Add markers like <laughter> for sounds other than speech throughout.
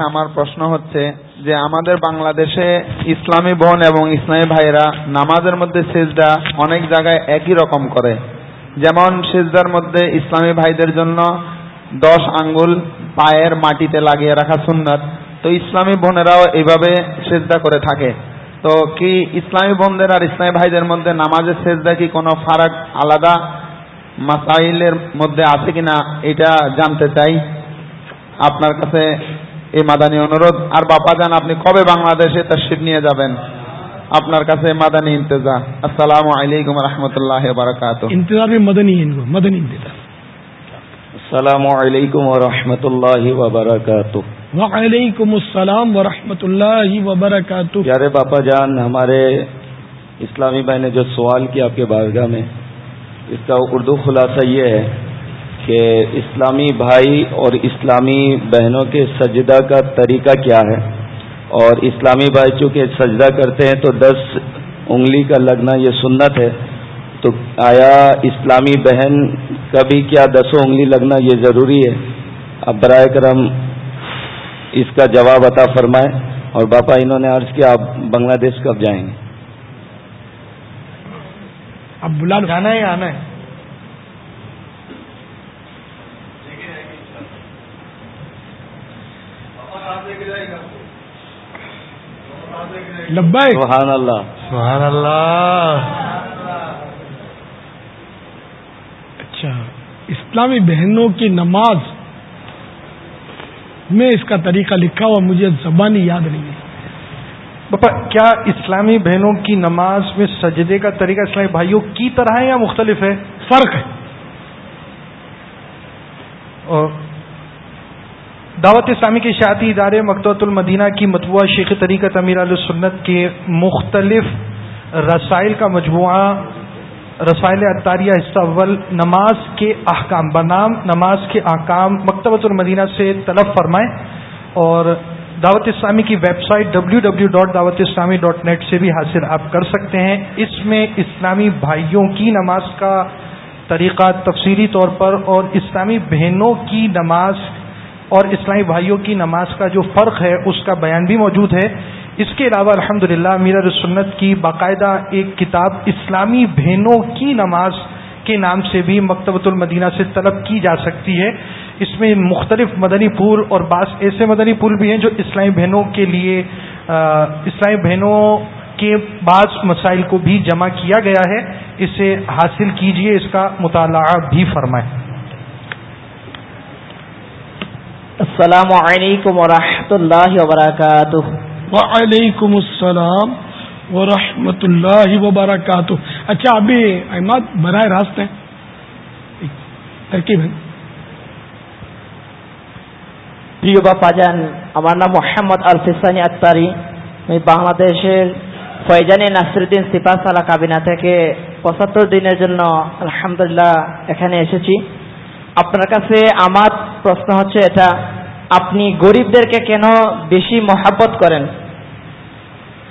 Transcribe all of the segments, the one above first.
ہمارے بون اور ایک ہی تو اسلامی بن دا تھا تو اسلامی بن دے اور اسلائی مدد نامزہ کی کو فارک آلدا مسائل مدد آنا یہ چاہیے آپ এই মাদানী অনুরোধ। আর বাপা যান আপনি কবে বাংলাদেশে তশরিফ নিয়ে যাবেন? আপনার কাছে মাদানী ইন্তজা আসসালাম আলাইকুম রহমতুল্লাহ বারাকাত السلام علیکم ورحمۃ اللہ وبرکاتہ وعلیکم السلام ورحمۃ اللہ وبرکاتہ پیارے باپا جان ہمارے اسلامی بھائی نے جو سوال کیا آپ کے بارگاہ میں اس کا اردو خلاصہ یہ ہے کہ اسلامی بھائی اور اسلامی بہنوں کے سجدہ کا طریقہ کیا ہے؟ اور اسلامی بھائی چونکہ سجدہ کرتے ہیں تو دس انگلی کا لگنا یہ سنت ہے۔ تو آیا اسلامی بہن کا بھی کیا دسوں انگلی لگنا یہ ضروری ہے؟ اب برائے کرم اس کا جواب عطا فرمائے اور باپا انہوں نے عرض کیا آپ بنگلہ دیش کب جائیں گے؟ اب بلا لو۔ جانا ہے آنا ہے؟ لبائک سبحان اللہ. سبحان اللہ. اچھا اسلامی بہنوں کی نماز میں اس کا طریقہ لکھا ہوا مجھے زبانی یاد نہیں ہے۔ باپا کیا اسلامی بہنوں کی نماز میں سجدے کا طریقہ اسلامی بھائیوں کی طرح ہے یا مختلف ہے؟ فرق ہے۔ اور دعوت اسلامی کے اشاعتی ادارے مکتوۃ المدینہ کی مطبوعہ شیخ طریقت امیر علیہ سنت کے مختلف رسائل کا مجموعہ رسائل اطاریہ حصہ اول، نماز کے احکام، بنام، نماز کے احکام، مکتبۃ المدینہ سے طلب فرمائیں اور دعوت اسلامی کی website W W dot Dawat Islami dot net سے بھی حاصل آپ کر سکتے ہیں۔ اس میں اسلامی بھائیوں کی نماز کا طریقہ تفصیلی طور پر اور اسلامی بہنوں کی نماز اور اسلامی بھائیوں کی نماز کا جو فرق ہے، اس کا بیان بھی موجود ہے۔ اس کے علاوہ الحمد للہ میرا سنت کی باقاعدہ ایک کتاب اسلامی بہنوں کی نماز کے نام سے بھی مکتبۃ المدینہ سے طلب کی جا سکتی ہے۔ اس میں مختلف مدنی پھول اور بعض ایسے مدنی پھول بھی ہیں جو اسلامی بہنوں کے لیے اسلامی بہنوں کے بعض مسائل کو بھی جمع کیا گیا ہے۔ اسے حاصل کیجیے، اس کا مطالعہ بھی فرمائیں۔ السلام علیکم ورحمۃ اللہ وبرکاتہ وعلیکم السلام ورحمۃ اللہ وبرکاتہ اچھا ابھی احمد براہ راست ہیں ترکیب ہے প্রিয় বাপা যান আমার নাম মোহাম্মদ আল ফিসানি আত্তারি আমি বাংলাদেশের ফয়জানি নাসিরুদ্দিন সিপাসালা কাবিনা থেকে পঁচাত্তর দিনের জন্য আলহামদুলিল্লাহ এখানে এসেছি আপনার কাছে আমার প্রশ্ন হচ্ছে এটা আপনি গরিবদেরকে কেন বেশি মহাব্বত করেন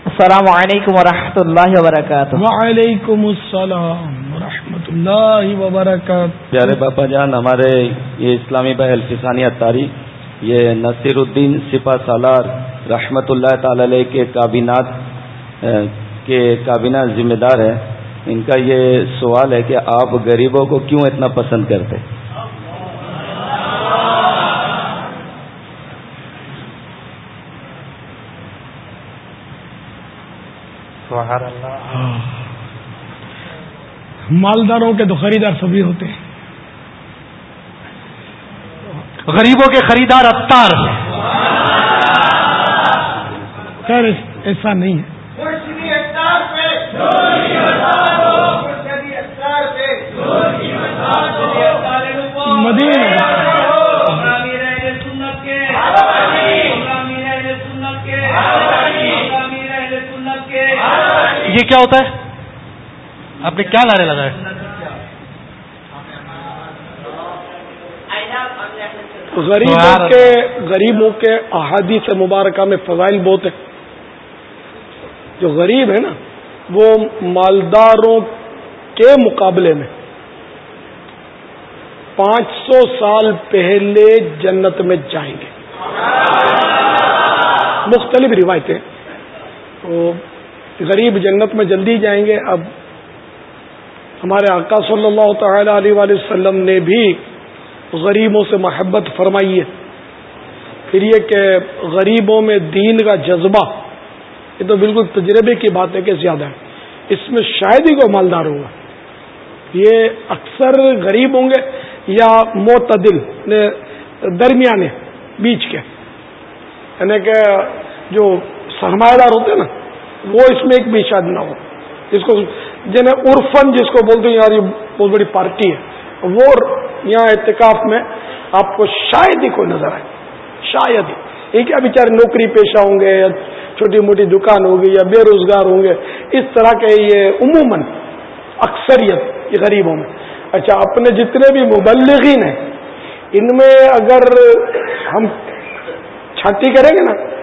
আসসালামু আলাইকুম রহমতুল্লাহ বারকাত وعلیکم السلام ورحمۃ اللہ وبرکاتہ پیارے باپا جان ہمارے یہ اسلامی بھائی الفسانی اتاری یہ نصیر الدین سپا سالار رحمت اللہ تعالی علیہ کے کابینات کے کابینہ ذمہ دار ہے ان کا یہ سوال ہے کہ آپ غریبوں کو کیوں اتنا پسند کرتے سبحان اللہ۔ مالداروں کے تو خریدار سبھی ہوتے ہیں۔ غریبوں کے خریدار اتار خیر ایسا نہیں ہے۔ مدینہ یہ کیا ہوتا ہے؟ آپ نے کیا نعرے لگائے غریبوں کے غریبوں کے احادیث مبارکہ میں فضائل بہت ہیں۔ جو غریب ہے نا وہ مالداروں کے مقابلے میں۔ پانچ سو سال پہلے جنت میں جائیں گے۔ مختلف روایتیں۔ تو غریب جنت میں جلدی جائیں گے۔ اب ہمارے آقا صلی اللہ تعالی علیہ وسلم نے بھی غریبوں سے محبت فرمائی ہے۔ پھر یہ کہ غریبوں میں دین کا جذبہ، یہ تو بالکل تجربے کی بات ہے کہ زیادہ ہے۔ اس میں شاید ہی کو مالدار ہوگا۔ یہ اکثر غریب ہوں گے یا معتدل یعنی درمیانے، بیچ کے۔ یعنی کہ جو سرمایہ دار ہوتے ہیں نا وہ اس میں ایک بھی شاید نہ ہو۔ جس کو جنہیں عرفن جس کو بولتے ہیں، یار یہ بہت بڑی پارٹی ہے۔ وہ یہاں اعتکاف میں آپ کو شاید ہی کوئی نظر آئے۔ شاید ہی۔ یہ کیا بیچارے نوکری پیشہ ہوں گے، یا چھوٹی موٹی دکان ہوگی، یا بے روزگار ہوں گے۔ اس طرح کے یہ عموماً اکثریت یہ غریبوں میں۔ اچھا اپنے جتنے بھی مبلغین ہیں، ان میں اگر ہم چھاتی کریں گے نا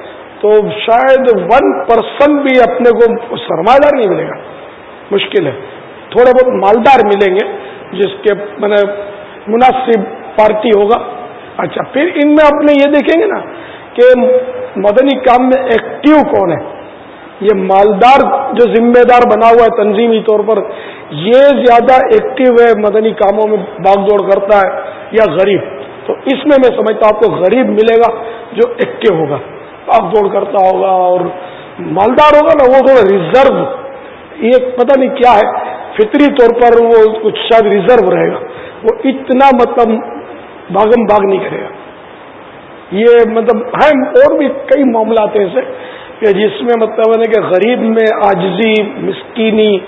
تو شاید ون پرسن بھی اپنے کو سرمایہ دار نہیں ملے گا۔ مشکل ہے۔ تھوڑے بہت مالدار ملیں گے، جس کے میں مناسب پارٹی ہوگا۔ اچھا پھر ان میں اپنے یہ دیکھیں گے نا کہ مدنی کام میں ایکٹیو کون ہے۔ یہ مالدار جو ذمہ دار بنا ہوا ہے تنظیمی طور پر، یہ زیادہ ایکٹیو ہے، مدنی کاموں میں باغ دوڑ کرتا ہے یا غریب۔ تو اس میں میں سمجھتا ہوں آپ کو غریب ملے گا جو ایکٹیو ہوگا۔ باغ دوڑ کرتا ہوگا اور مالدار ہوگا نا، وہ تھوڑا ریزرو یہ پتہ نہیں کیا ہے۔ فطری طور پر وہ کچھ شاید ریزرو رہے گا۔ وہ اتنا مطلب بھاگم بھاگ نہیں کرے گا۔ یہ مطلب ہیں اور بھی کئی معاملات ایسے کہ جس میں مطلب ہے کہ غریب میں آجزی مسکینی،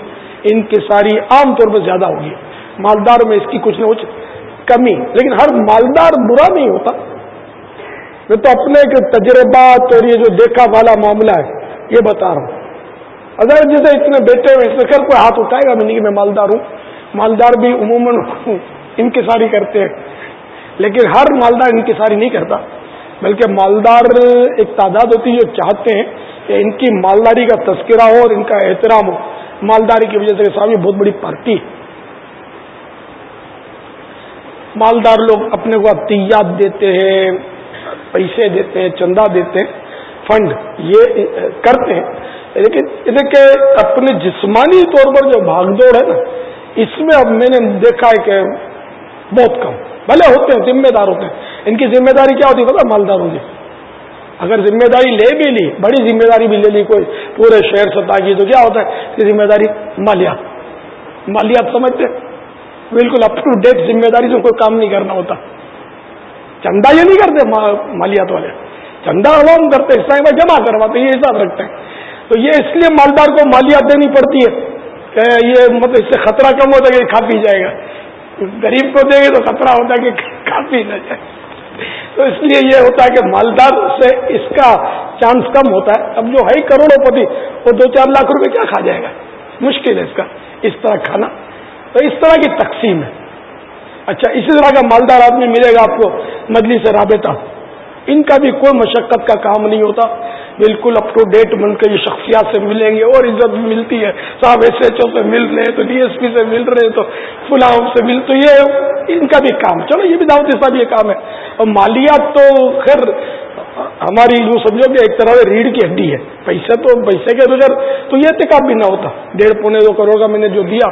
ان کی ساری عام طور پر زیادہ ہوگی۔ مالدار میں اس کی کچھ نہ کچھ کمی، لیکن ہر مالدار برا نہیں ہوتا۔ میں تو اپنے کے تجربات اور یہ جو دیکھا والا معاملہ ہے، یہ بتا رہا ہوں۔ اگر جیسے اتنے بیٹے ہوئے، اس میں خیر کوئی ہاتھ اٹھائے گا؟ میں نہیں کہ میں مالدار ہوں۔ مالدار بھی عموماً <laughs> انکساری کرتے ہیں۔ لیکن ہر مالدار انکساری نہیں کرتا، بلکہ مالدار ایک تعداد ہوتی ہے جو چاہتے ہیں کہ ان کی مالداری کا تذکرہ ہو اور ان کا احترام ہو۔ مالداری کی وجہ سے سامنے بہت بڑی پارٹی مالدار لوگ اپنے کو عطیات دیتے ہیں۔ پیسے دیتے ہیں، چندہ دیتے ہیں، فنڈ، یہ کرتے ہیں۔ لیکن کہ اپنے جسمانی طور پر جو بھاگ دوڑ ہے نا، اس میں اب میں نے دیکھا ہے کہ بہت کم۔ بھلے ہوتے ہیں، ذمہ دار ہوتے ہیں۔ ان کی ذمہ داری کیا ہوتی ہے پتا؟ مالداروں کی۔ اگر ذمہ داری لے بھی لی، بڑی ذمہ داری بھی لے لی کوئی پورے شہر سطح کی تو کیا ہوتا ہے؟ کہ ذمہ داری مالیات۔ مالیات سمجھتے بالکل اپ ٹو ڈیٹ ذمہ داری سے کوئی کام نہیں کرنا ہوتا۔ چندہ یہ نہیں کرتے مالیات والے۔ چندہ عوام کرتے اس طرح جمع کرواتے یہ حساب رکھتے ہیں۔ تو یہ اس لیے مالدار کو مالیات دینی پڑتی ہے کہ یہ مطلب اس سے خطرہ کم ہوتا ہے کہ کھا پی جائے گا۔ غریب کو دیں گے تو خطرہ ہوتا ہے کہ کافی نہ جائے۔ تو اس لیے یہ ہوتا ہے کہ مالدار سے اس کا چانس کم ہوتا ہے۔ اب جو ہے کروڑوں پتی، وہ دو چار لاکھ روپے کیا کھا جائے گا؟ مشکل ہے اس کا، اس طرح کھانا۔ تو اس طرح کی تقسیم ہے۔ اچھا اسی طرح کا مالدار آدمی ملے گا آپ کو مجلی سے رابطہ۔ ان کا بھی کوئی مشقت کا کام نہیں ہوتا۔ بالکل اپ ٹو ڈیٹ بن کے یہ شخصیات سے ملیں گے اور عزت بھی ملتی ہے۔ صاحب ایس ایچ او سے مل رہے ہیں تو ڈی ایس پی سے مل رہے ہیں تو فلاں سے مل تو یہ ان کا بھی کام۔ چلو، یہ بھی دعوت صاحب یہ کام ہے۔ اور مالیات تو خیر، ہماری یوں سمجھو کہ ایک طرح سے ریڑھ کی ہڈی ہے۔ پیسے تو، پیسے کے بغیر تو یہ احتکاب بھی نہ ہوتا۔ ڈیڑھ پونے دو کروڑ کا میں نے جو دیا،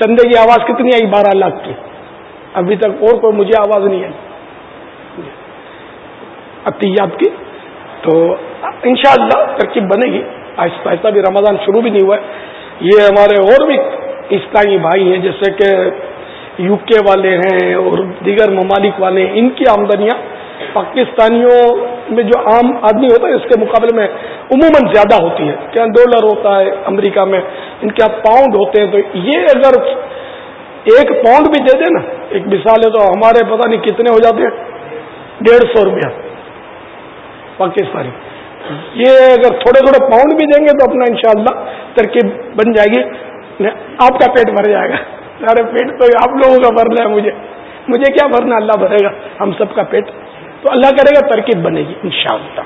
چندے کی آواز کتنی آئی؟ بارہ لاکھ کی۔ ابھی تک اور کوئی مجھے آواز نہیں آئی۔ عطیات کی۔ تو انشاءاللہ ترکیب بنے گی۔ آہستہ آہستہ بھی رمضان شروع بھی نہیں ہوا ہے۔ یہ ہمارے اور بھی اسلامی بھائی ہیں، جیسے کہ یو کے والے ہیں اور دیگر ممالک والے ہیں، ان کی آمدنیاں پاکستانیوں میں جو عام آدمی ہوتا ہے، اس کے مقابلے میں عموماً زیادہ ہوتی ہے کیا ڈالر ہوتا ہے امریکہ میں؟ ان کے یہاں پاؤنڈ ہوتے ہیں۔ تو یہ اگر ایک پاؤنڈ بھی دے دے نا ایک مثال ہے تو ہمارے پتہ نہیں کتنے ہو جاتے ہیں۔ ڈیڑھ سو روپیہ۔ پاکستانی۔ یہ اگر تھوڑے تھوڑے پاؤنڈ بھی دیں گے تو اپنا انشاءاللہ ترکیب بن جائے گی۔ آپ کا پیٹ بھر جائے گا۔ سارے پیٹ تو آپ لوگوں کا بھرنا ہے مجھے۔ مجھے کیا بھرنا؟ اللہ بھرے گا۔ ہم سب کا پیٹ۔ تو اللہ کرے گا، ترکیب بنے گی، انشاءاللہ۔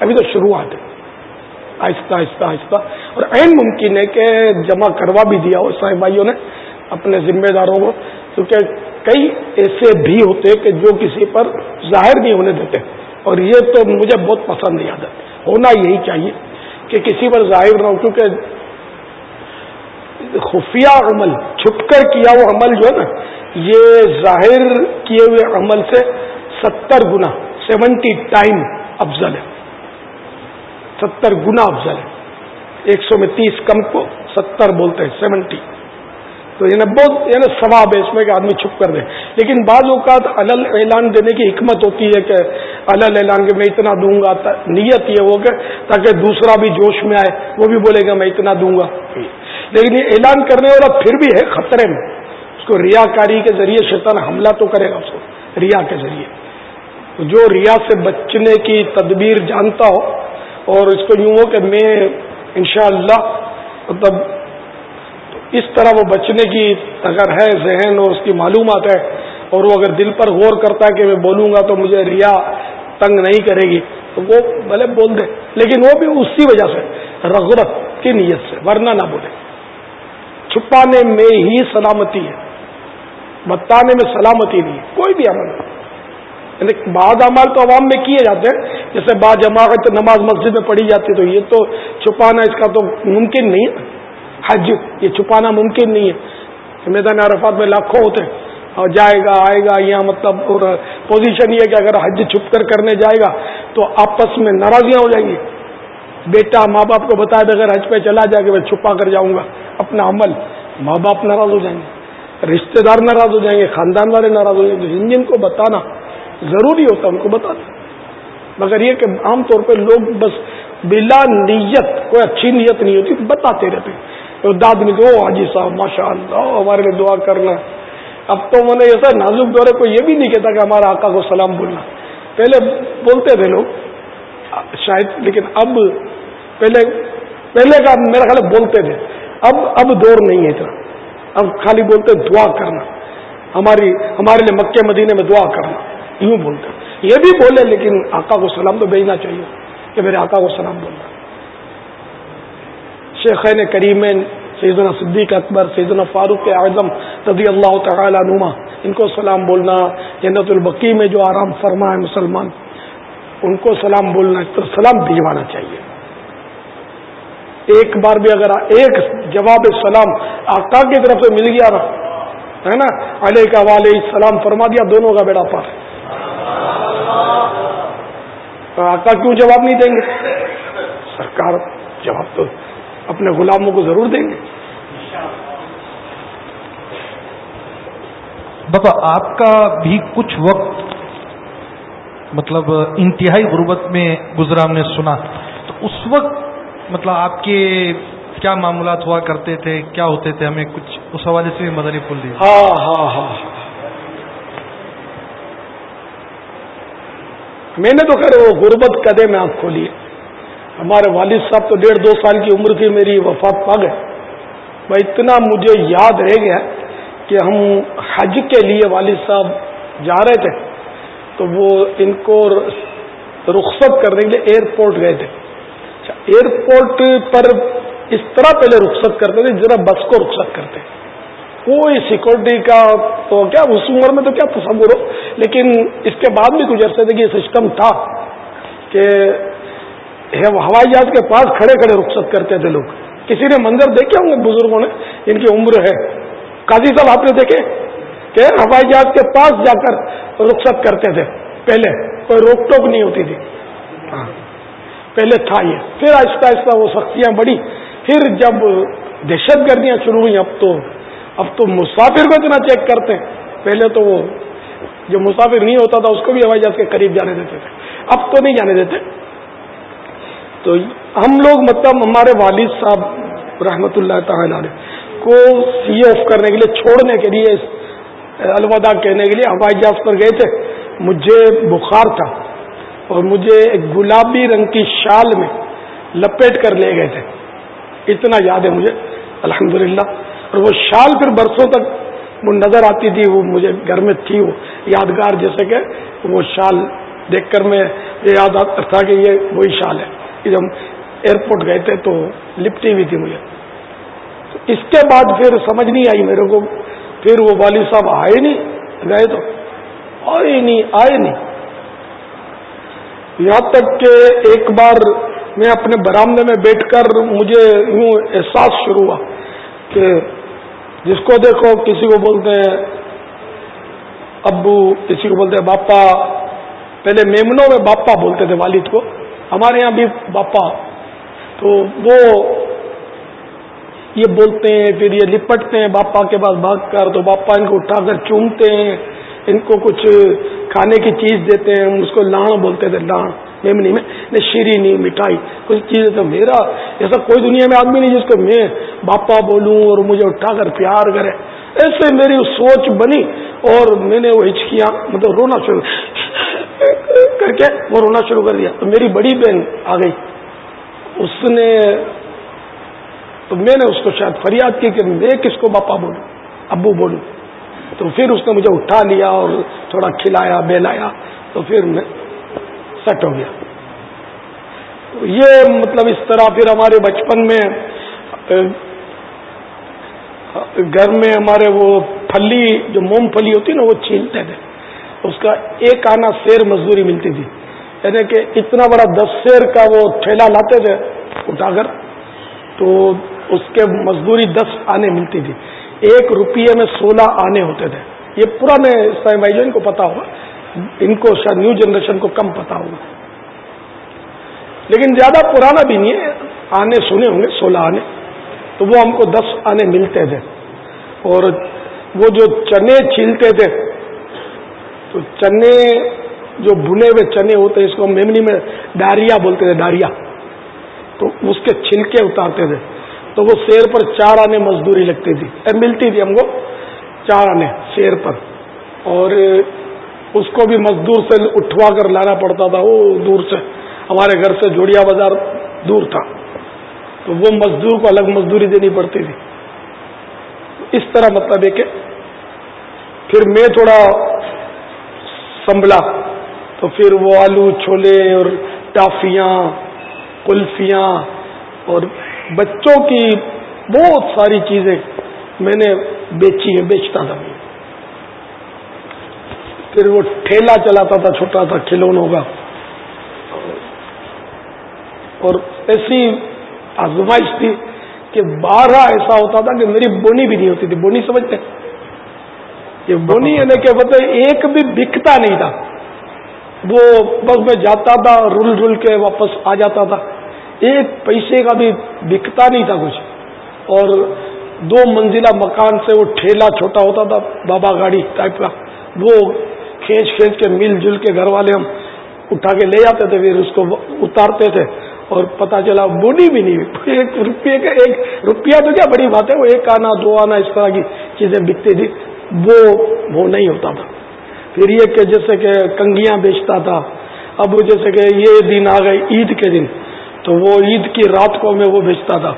ابھی تو شروعات ہے۔ آہستہ آہستہ آہستہ۔ اور عین ممکن ہے کہ جمع کروا بھی دیا ہو صاحب بھائیوں نے۔ اپنے ذمہ داروں کو، کیونکہ کئی ایسے بھی ہوتے کہ جو کسی پر ظاہر نہیں ہونے دیتے اور یہ تو مجھے بہت پسند ہے عادت ہونا یہی چاہیے کہ کسی پر ظاہر نہ ہو، کیونکہ خفیہ عمل، چھپ کر کیا وہ عمل جو ہے نا، یہ ظاہر کیے ہوئے عمل سے ستر گنا، سیونٹی ٹائم افضل ہے۔ ستر گنا افضل ہے۔ ایک سو میں تیس کم کو ستر بولتے ہیں، سیونٹی۔ تو یعنی بہت یعنی ثواب ہے اس میں کہ آدمی چھپ کر دے لیکن بعض اوقات الل اعلان دینے کی حکمت ہوتی ہے کہ الل اعلان کے میں اتنا دوں گا نیت یہ ہو کہ تاکہ دوسرا بھی جوش میں آئے، وہ بھی بولے گا میں اتنا دوں گا۔ لیکن یہ اعلان کرنے والا پھر بھی ہے خطرے میں۔ اس کو ریا کاری کے ذریعے شیطان حملہ تو کرے گا اس کو، ریا کے ذریعے۔ جو ریا سے بچنے کی تدبیر جانتا ہو اور اس کو یوں ہو کہ میں انشاءاللہ مطلب اس طرح وہ بچنے کی اگر ہے، ذہن اور اس کی معلومات ہے۔ اور وہ اگر دل پر غور کرتا ہے کہ میں بولوں گا تو مجھے ریا تنگ نہیں کرے گی۔ تو وہ بھلے بول دے۔ لیکن وہ بھی اسی وجہ سے رغرت کی نیت سے، ورنہ نہ بولے۔ چھپانے میں ہی سلامتی ہے۔ بتانے میں سلامتی نہیں ہے۔ کوئی بھی عمل۔ یعنی بعض عمال تو عوام میں کیے جاتے ہیں۔ جیسے بعض جماعت نماز مسجد میں پڑھی جاتی ہے تو یہ تو چھپانا اس کا تو ممکن نہیں ہے۔ حج، یہ چھپانا ممکن نہیں ہے۔ میدان عرفات میں لاکھوں ہوتے ہیں۔ اور جائے گا، آئے گا، یہاں مطلب اور پوزیشن یہ کہ اگر حج چھپ کر کرنے جائے گا تو آپس میں ناراضیاں ہو جائیں گی۔ بیٹا ماں باپ کو بتائے بغیر حج پہ چلا جائے کہ میں چھپا کر جاؤں گا۔ اپنا عمل، ماں باپ ناراض ہو جائیں گے۔ رشتے دار ناراض ہو جائیں گے، خاندان والے ناراض ہو جائیں گے۔ جن جن کو بتانا ضروری ہوتا ان کو بتانا مگر یہ کہ عام طور پہ لوگ بس بلا نیت، کوئی اچھی نیت نہیں ہوتی، بتاتے رہتے داد میں دو حاجی صاحب ماشاء اللہ ہمارے لیے دعا کرنا اب تو میں نے ایسا نازک دورے کو یہ بھی نہیں کہتا کہ ہمارا آقا کو سلام بولنا۔ پہلے بولتے تھے لوگ، شاید، لیکن اب پہلے پہلے کا میرا خیال بولتے تھے۔ اب اب دور نہیں ہے اتنا۔ اب خالی بولتے دعا کرنا۔ ہماری، ہمارے لیے مکے مدینے میں دعا کرنا۔ یوں بولتے۔ یہ بھی بولے، لیکن آقا کو سلام تو بھیجنا چاہیے کہ میرے آقا کو سلام بولنا۔ شیخین کریمین سیدنا صدیق اکبر، سیدنا فاروق اعظم رضی اللہ تعالی نما ان کو سلام بولنا، جنت البقی میں جو آرام فرما ہے مسلمان، ان کو سلام بولنا، اس طرح سلام بھجوانا چاہیے۔ ایک بار بھی اگر ایک جواب سلام آقا کی طرف سے مل گیا نا، ہے نا؟ علیہ کا والے سلام فرما دیا دونوں کا بیڑا پار۔ آقا کیوں جواب نہیں دیں گے؟ سرکار جواب تو اپنے غلاموں کو ضرور دیں گے۔ بابا آپ کا بھی کچھ وقت مطلب انتہائی غربت میں گزرا ہم نے سنا۔ تو اس وقت مطلب آپ کے کیا معاملات ہوا کرتے تھے؟ کیا ہوتے تھے؟ ہمیں کچھ اس حوالے سے بھی مدنی پھول دیا ہاں ہاں ہاں میں نے تو خیر وہ غربت قدے میں آپ ہے ہمارے والد صاحب تو ڈیڑھ دو سال کی عمر تھی میری وفات پا گئے۔ وہ اتنا مجھے یاد رہ گیا کہ ہم حج کے لیے والد صاحب جا رہے تھے تو وہ ان کو رخصت کرنے کے لیے ایئرپورٹ گئے تھے۔ اچھا ایئرپورٹ پر اس طرح پہلے رخصت کرتے تھے ذرا بس کو رخصت کرتے کوئی سیکورٹی کا تو کیا اس عمر میں تو کیا تصور ہو؟ لیکن اس کے بعد بھی کچھ عرصے تھے کہ یہ سسٹم تھا کہ ہوائی جہاز کے پاس کھڑے کھڑے رخصت کرتے تھے لوگ۔ کسی نے منظر دیکھے ہوں گے بزرگوں نے؟ جن کی عمر ہے۔ قاضی صاحب، آپ نے دیکھے کہ ہوائی جہاز کے پاس جا کر رخصت کرتے تھے۔ پہلے کوئی روک ٹوک نہیں ہوتی تھی۔ ہاں۔ پہلے تھا یہ۔ پھر آہستہ آہستہ وہ سختیاں بڑھی۔ پھر جب دہشت گردیاں شروع ہوئی اب تو اب تو مسافر کو اتنا چیک کرتے پہلے تو وہ جو مسافر نہیں ہوتا تھا، اس کو بھی ہوائی جہاز کے قریب جانے دیتے تھے۔ اب تو نہیں جانے دیتے۔ تو ہم لوگ مطلب ہمارے والد صاحب رحمت اللہ تعالی علیہ کو سی آف کرنے کے لیے، چھوڑنے کے لیے، الوداع کہنے کے لیے ہوائی جہاز پر گئے تھے۔ مجھے بخار تھا اور مجھے ایک گلابی رنگ کی شال میں لپیٹ کر لے گئے تھے۔ اتنا یاد ہے مجھے الحمد اور وہ شال پھر برسوں تک وہ نظر آتی تھی، وہ مجھے گھر میں تھی، وہ یادگار۔ جیسے کہ وہ شال دیکھ کر میں یہ یاد تھا کہ یہ وہی شال ہے۔ جب ایئرپورٹ گئے تھے تو لپٹی ہوئی تھی مجھے۔ اس کے بعد پھر سمجھ نہیں آئی میرے کو۔ پھر وہ والد صاحب آئے نہیں، گئے تو۔ آئے نہیں آئے نہیں۔ یہاں تک کہ ایک بار میں اپنے برامدے میں بیٹھ کر مجھے یوں احساس شروع ہوا کہ جس کو دیکھو، کسی کو بولتے ہیں ابو، کسی کو بولتے ہیں باپا۔ پہلے میمنوں میں باپا بولتے تھے والد کو۔ ہمارے یہاں بھی باپا، تو وہ یہ بولتے ہیں، پھر یہ لپٹتے ہیں، باپا کے پاس بھاگ کر تو باپا ان کو اٹھا کر چومتے ہیں، ان کو کچھ کھانے کی چیز دیتے ہیں، اس کو لان بولتے تھے، لان، میمنی میں شیرینی مٹھائی، کچھ چیزیں تو میرا، ایسا کوئی دنیا میں آدمی نہیں جس کو میں باپا بولوں اور مجھے اٹھا کر پیار کرے۔ ایسے میری سوچ بنی اور میں نے وہ ہچکیاں مطلب رونا شروع۔ کر کے وہ رونا شروع کر دیا۔ تو میری بڑی بہن آ گئی۔ اس نے تو میں نے اس کو شاید فریاد کی کہ میں کس کو باپا بولوں، ابو بولوں۔ تو پھر اس نے مجھے اٹھا لیا اور تھوڑا کھلایا، بہلایا۔ تو پھر میں سیٹ ہو گیا۔ یہ مطلب اس طرح پھر ہمارے بچپن میں گھر میں ہمارے وہ پھلی، جو موم پھلی ہوتی نا، وہ چھینتے تھے۔ اس کا ایک آنا سیر مزدوری ملتی تھی۔ یعنی کہ اتنا بڑا دس سیر کا وہ ٹھیلا لاتے تھے اٹھا کر، تو اس کے مزدوری دس آنے ملتی تھی۔ ایک روپیے میں سولہ آنے ہوتے تھے۔ یہ پرانے بھائی جو ان کو پتا ہوگا۔ ان کو شاید نیو جنریشن کو کم پتا ہوگا۔ لیکن زیادہ پرانا بھی نہیں ہے۔ آنے سنے ہوں گے، سولہ آنے۔ تو وہ ہم کو دس آنے ملتے تھے۔ اور وہ جو چنے چھیلتے تھے تو چنے جو بھنے ہوئے چنے ہوتے ہیں، اس کو میمنی میں ڈاریا بولتے تھے، ڈاریا۔ تو اس کے چھلکے اتارتے تھے۔ تو وہ شیر پر چار آنے مزدوری لگتی تھی۔ ملتی تھی ہم کو چار آنے شیر پر۔ اور اس کو بھی مزدور سے اٹھوا کر لانا پڑتا تھا، وہ دور سے۔ ہمارے گھر سے جوڑیا بازار دور تھا۔ تو وہ مزدور کو الگ مزدوری دینی پڑتی تھی۔ اس طرح مطلب ہے کہ پھر میں تھوڑا سنبھلا۔ تو پھر وہ آلو چھولے اور ٹافیاں، کلفیاں اور بچوں کی بہت ساری چیزیں میں نے بیچی ہیں، بیچتا تھا۔ پھر وہ ٹھیلا چلاتا تھا، چھوٹا تھا کھلونوں کا اور ایسی آزمائش تھی کہ بارہ ایسا ہوتا تھا کہ میری بونی بھی نہیں ہوتی تھی۔ بونی سمجھتے یہ بونی یعنی کہ بتا ایک بھی بکتا نہیں تھا۔ وہ بس میں جاتا تھا رول رول کے واپس آ جاتا تھا۔ ایک پیسے کا بھی بکتا نہیں تھا کچھ۔ اور دو منزلہ مکان سے وہ ٹھیلا چھوٹا ہوتا تھا، بابا گاڑی ٹائپ کا۔ وہ کھینچ کھینچ کے مل جل کے گھر والے ہم اٹھا کے لے جاتے تھے، پھر اس کو اتارتے تھے۔ اور پتا چلا بونی بھی نہیں۔ ایک روپیے کا، ایک روپیہ تو کیا، بڑی بات ہے، وہ ایک آنا، دو آنا، اس طرح کی چیزیں بکتی تھی وہ وہ نہیں ہوتا تھا۔ پھر یہ کہ جیسے کہ کنگیاں بیچتا تھا، اب جیسے کہ یہ دن آ گئے عید کے دن، تو وہ عید کی رات کو میں وہ بیچتا تھا۔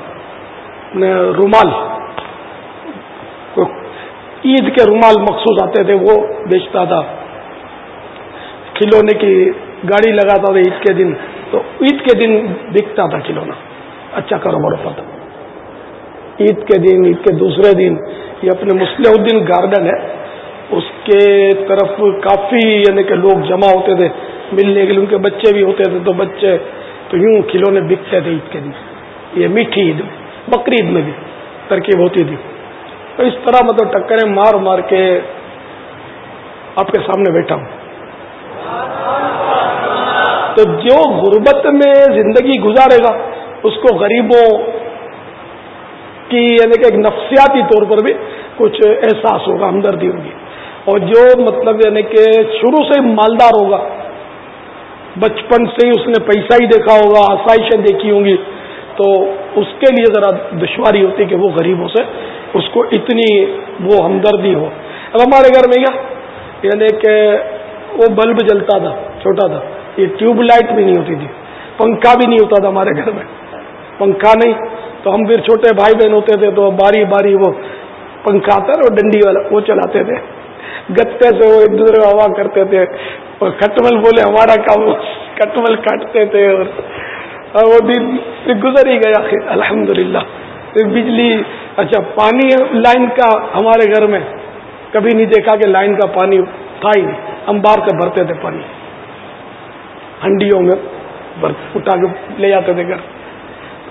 رومال عید کے رومال مخصوص آتے تھے، وہ بیچتا تھا۔ کھلونے کی گاڑی لگاتا تھا عید کے دن، تو عید کے دن بکتا تھا کھلونا۔ اچھا کاروبار ہوتا تھا۔ عید کے دن، عید کے دوسرے دن، یہ اپنے مسلح الدین گارڈن ہے، اس کے طرف کافی یعنی کہ لوگ جمع ہوتے تھے، ملنے کے لیے ان کے بچے بھی ہوتے تھے تو بچے، تو یوں کھلونے بکتے تھے عید کے دن۔ یہ میٹھی عید بکری عید میں بھی ترکیب ہوتی تھی۔ تو اس طرح مطلب ٹکریں مار مار کے آپ کے سامنے بیٹھا ہوں۔ تو جو غربت میں زندگی گزارے گا، اس کو غریبوں کی یعنی کہ ایک نفسیاتی طور پر بھی کچھ احساس ہوگا، ہمدردی ہوگی۔ اور جو مطلب یعنی کہ شروع سے مالدار ہوگا، بچپن سے ہی اس نے پیسہ ہی دیکھا ہوگا، آسائشیں دیکھی ہوں گی، تو اس کے لیے ذرا دشواری ہوتی کہ وہ غریبوں سے اس کو اتنی وہ ہمدردی ہو۔ اب ہمارے گھر میں کیا؟ یعنی کہ وہ بلب جلتا تھا، چھوٹا تھا۔ یہ ٹیوب لائٹ بھی نہیں ہوتی تھی، پنکھا بھی نہیں ہوتا تھا ہمارے گھر میں۔ پنکھا نہیں تو ہم پھر چھوٹے بھائی بہن ہوتے تھے تو باری باری وہ پنکھا آتا اور ڈنڈی والا وہ چلاتے تھے۔ گتے سے وہ ایک دوسرے ہوا کرتے تھے اور کٹمل بولے ہمارا کام کٹمل کاٹتے تھے اور وہ دن گزر ہی گیا الحمد للہ بجلی اچھا پانی لائن کا ہمارے گھر میں کبھی نہیں دیکھا کہ لائن کا پانی تھا ہی نہیں۔ ہم باہر سے بھرتے تھے پانی۔ ہنڈیوں میں اٹھا کے لے جاتے تھے گھر۔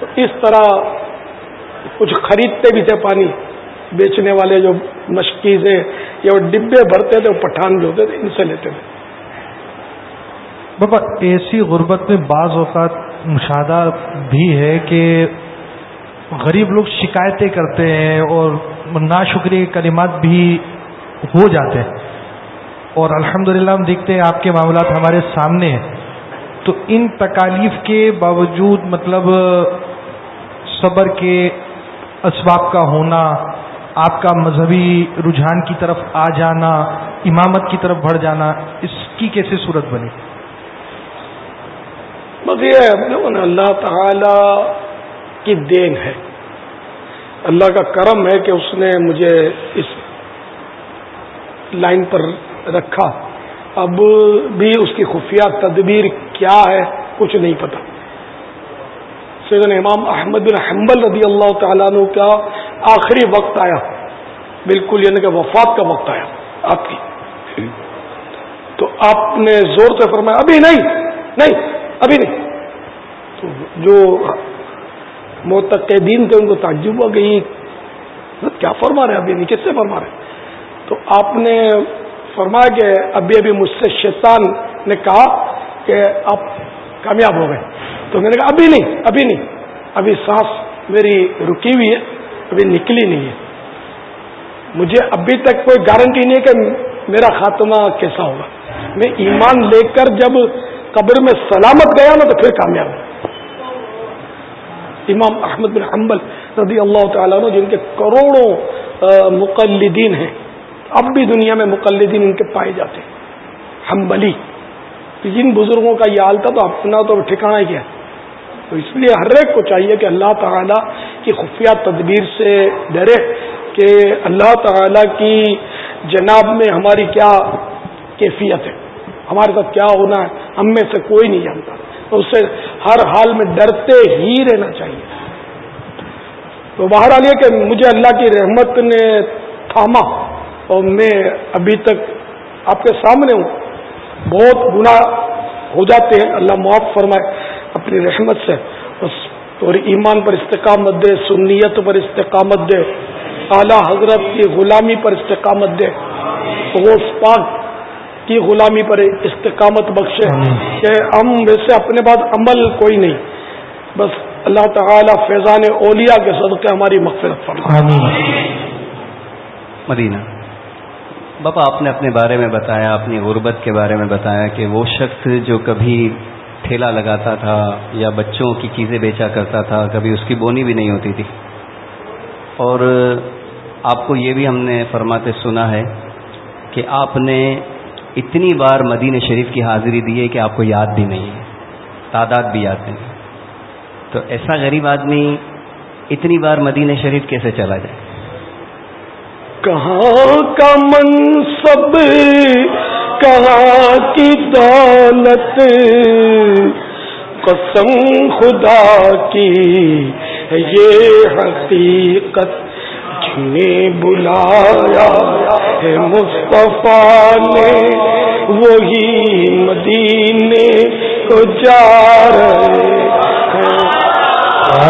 تو اس طرح کچھ خریدتے بھی تھے پانی، بیچنے والے جو مشکیزیں یا وہ ڈبے بھرتے تھے، وہ پٹھان جو ہوتے تھے، ان سے لیتے تھے۔ بابا، ایسی غربت میں بعض اوقات مشاہدہ بھی ہے کہ غریب لوگ شکایتیں کرتے ہیں اور نا شکریہ کلمات بھی ہو جاتے ہیں۔ اور الحمدللہ ہم دیکھتے ہیں آپ کے معاملات ہمارے سامنے ہیں۔ تو ان تکالیف کے باوجود مطلب صبر کے اسباب کا ہونا، آپ کا مذہبی رجحان کی طرف آ جانا، امامت کی طرف بڑھ جانا، اس کی کیسے صورت بنی بس یہ اللہ تعالی کی دین ہے۔ اللہ کا کرم ہے کہ اس نے مجھے اس لائن پر رکھا۔ اب بھی اس کی خفیہ تدبیر کیا ہے، کچھ نہیں پتا۔ سیدن امام احمد بن حنبل رضی اللہ تعالیٰ عنہ کا آخری وقت آیا۔ بالکل یعنی کہ وفات کا وقت آیا۔ آپ کی۔ تو آپ نے زور سے فرمایا، ابھی نہیں نہیں، ابھی نہیں۔ تو جو معتقدین تھے، ان کو تعجب ہوا کہ کیا فرما رہے ابھی نہیں، کس سے فرما رہے تو آپ نے فرمایا کہ ابھی ابھی مجھ سے شیطان نے کہا کہ آپ کامیاب ہو گئے۔ تو میں نے کہا ابھی نہیں ابھی نہیں. ابھی سانس میری رکی ہوئی ہے، ابھی نکلی نہیں ہے. مجھے ابھی تک کوئی گارنٹی نہیں ہے کہ میرا خاتمہ کیسا ہوگا. میں ایمان لے کر جب قبر میں سلامت گیا نا تو پھر کامیاب امام احمد بن حنبل رضی اللہ تعالیٰ عنہ جن کے کروڑوں مقلدین ہیں، اب بھی دنیا میں مقلدین ان کے پائے جاتے ہیں. حنبلی. جن بزرگوں کا یہ حال تھا تو اپنا تو ٹھکانا ہی کیا۔ تو اس لیے ہر ایک کو چاہیے کہ اللہ تعالیٰ کی خفیہ تدبیر سے ڈرے کہ اللہ تعالیٰ کی جناب میں ہماری کیا کیفیت ہے؟ ہمارے ساتھ کیا ہونا ہے؟ ہم میں سے کوئی نہیں جانتا۔ تو اس سے ہر حال میں ڈرتے ہی رہنا چاہیے۔ تو باہر آ کہ مجھے اللہ کی رحمت نے تھاما اور میں ابھی تک آپ کے سامنے ہوں۔ بہت گناہ ہو جاتے ہیں۔ اللہ معاف فرمائے۔ اپنی رحمت سے۔ اور ایمان پر استقامت دے سنیت پر استقامت دے۔ اعلی حضرت کی غلامی پر استقامت دے۔ غوث پاک کی غلامی پر استقامت بخشے۔ کہ ہم ویسے اپنے بعد عمل کوئی نہیں۔ بس اللہ تعالی فیضان اولیاء کے صدقے ہماری مغفرت مدینہ باپا آپ نے اپنے بارے میں بتایا اپنی غربت کے بارے میں بتایا کہ وہ شخص جو کبھی ٹھیلا لگاتا تھا یا بچوں کی چیزیں بیچا کرتا تھا، کبھی اس کی بونی بھی نہیں ہوتی تھی۔ اور آپ کو یہ بھی ہم نے فرماتے سنا ہے کہ آپ نے اتنی بار مدینہ شریف کی حاضری دی ہے کہ آپ کو یاد بھی نہیں ہے، تعداد بھی یاد نہیں۔ تو ایسا غریب آدمی اتنی بار مدینہ شریف کیسے چلا جائے؟ کہاں کا منصب؟ کہاں کی دولت قسم خدا کی یہ حقیقت نے بلایا ہے مصطفیٰ نے وہی مدینے کو جا رہے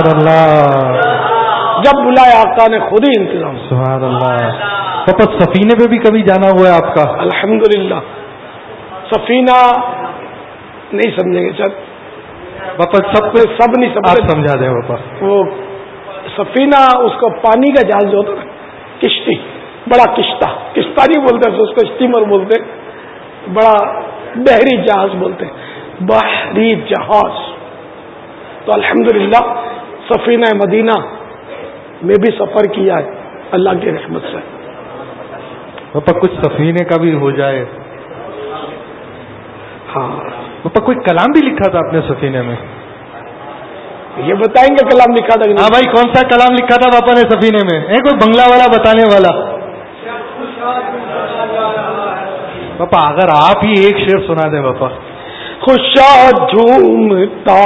اللہ۔ جب بلایا آقا نے خود ہی انتظام۔ سبحان اللہ۔ پپا سفینے پہ بھی کبھی جانا ہوا ہے آپ کا۔ الحمدللہ۔ سفینہ نہیں سمجھیں گے سر پپا سب کو سب نہیں سمجھا دیں پپا وہ سفینہ اس کو پانی کا جہاز جو ہوتا نا کشتی۔ بڑا کشتہ کشتہ نہیں بولتے اس کو اسٹیمر بولتے۔ بڑا بحری جہاز بولتے۔ بحری جہاز۔ تو الحمدللہ سفینہ مدینہ میں بھی سفر کیا ہے۔ اللہ کی رحمت سے۔ پپا کچھ سفینے کا بھی ہو جائے۔ ہاں۔ پپا کوئی کلام بھی لکھا تھا اپنے سفینے میں؟ یہ بتائیں گے کلام لکھا تھا ہاں بھائی کون سا کلام لکھا تھا پاپا نے سفینے میں؟ کوئی بنگلہ والا بتانے والا؟ پاپا اگر آپ ہی ایک شعر سنا دیں پاپا خوشا جھومتا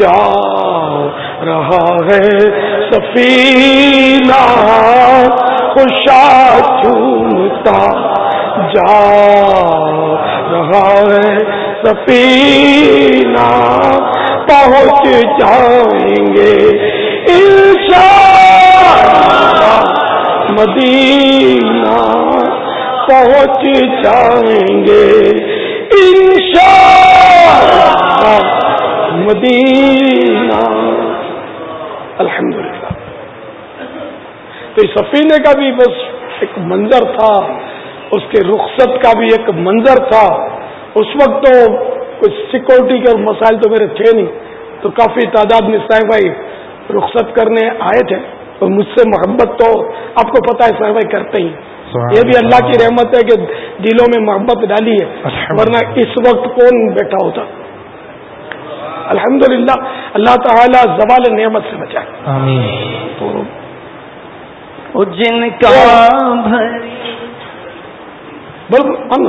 جا رہا ہے سفینہ۔ خوشا جھومتا جا رہا ہے، سفینہ پہنچ جائیں گے۔ مدینہ پہنچ جائیں گے۔ مدینہ۔ الحمدللہ۔ تو اس سفینے کا بھی بس ایک منظر تھا۔ اس کے رخصت کا بھی ایک منظر تھا۔ اس وقت تو کچھ سیکورٹی کے مسائل تو میرے تھے نہیں۔ تو کافی تعداد میں سائے بھائی رخصت کرنے آئے تھے۔ تو مجھ سے محبت تو آپ کو پتا ہے سائے بھائی کرتے ہی۔ یہ بھی اللہ۔ کی رحمت ہے کہ دلوں میں محبت ڈالی ہے۔ ورنہ اس وقت کون بیٹھا ہوتا۔ الحمدللہ اللہ تعالی زوال نعمت سے بچائے۔ جن کا بول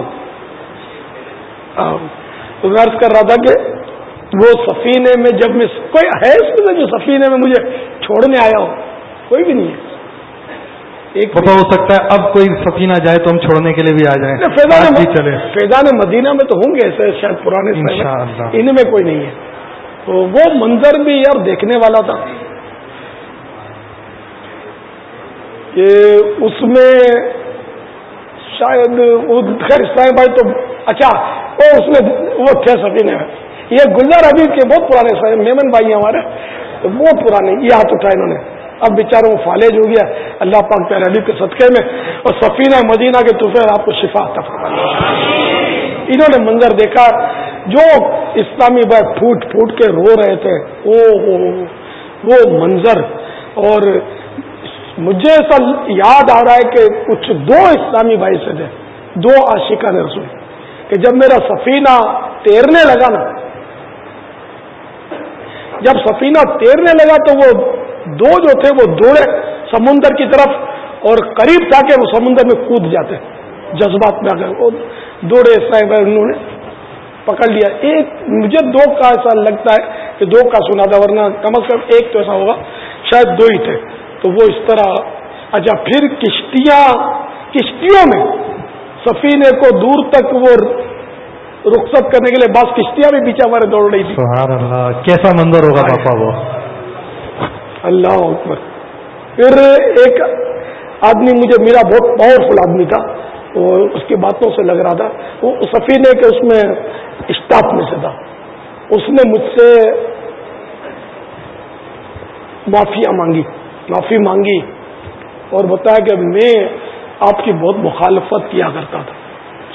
تو میں عرض کر رہا تھا کہ وہ سفینے میں جب میں کوئی ہے اس میں جو سفینے میں مجھے چھوڑنے آیا ہو؟ کوئی بھی نہیں ہے۔ ایک ہو سکتا ہے اب کوئی سفینہ جائے تو ہم چھوڑنے کے لیے بھی آ جائیں۔ فیضان چلے۔ فیضان مدینہ میں تو ہوں گے ایسے شاید پرانے ان میں کوئی نہیں ہے۔ تو وہ منظر بھی یار دیکھنے والا تھا کہ اس میں شاید خیر اسلام بھائی تو اچھا وہ اس میں وہ تھے سفینے میں۔ یہ گلزار ابھی کے بہت پرانے میمن بھائی ہمارے تو بہت پرانے، یہ ہاتھ اٹھائے انہوں نے۔ اب بیچاروں کو فالج ہو گیا۔ اللہ پاک پیارے علی کے صدقے میں اور سفینہ مدینہ کے طفیر آپ کو شفا انہوں نے منظر دیکھا، جو اسلامی بھائی پھوٹ پھوٹ کے رو رہے تھے او ہو وہ منظر اور مجھے ایسا یاد آ رہا ہے کہ کچھ دو اسلامی بھائی سے تھے، دو عاشقہ نے رسول۔ کہ جب میرا سفینہ تیرنے لگا نا، جب سفینہ تیرنے لگا تو وہ دو جو تھے وہ دوڑے سمندر کی طرف اور قریب تھا کہ وہ سمندر میں کود جاتے۔ جذبات میں آ کر وہ دوڑے صاحب انہوں نے پکڑ لیا۔ ایک، مجھے دو کا ایسا لگتا ہے کہ دو کا سنا تھا، ورنہ کم از کم ایک تو ایسا ہوگا، شاید دو ہی تھے۔ تو وہ اس طرح اچھا پھر کشتیاں کشتیوں میں سفینے کو دور تک وہ رخصت کرنے کے لیے بس کشتیاں بھی پیچھے ہمارے دوڑ رہی تھی۔ اللہ کیسا منظر ہوگا پاپا وہ؟ اللہ اکبر۔ پھر ایک آدمی مجھے میرا بہت پاورفل آدمی تھا اس کی باتوں سے لگ رہا تھا۔ وہ سفینے کے اس میں اسٹاف میں سے تھا۔ اس نے مجھ سے معافیا مانگی۔ معافی مانگی اور بتایا کہ میں آپ کی بہت مخالفت کیا کرتا تھا،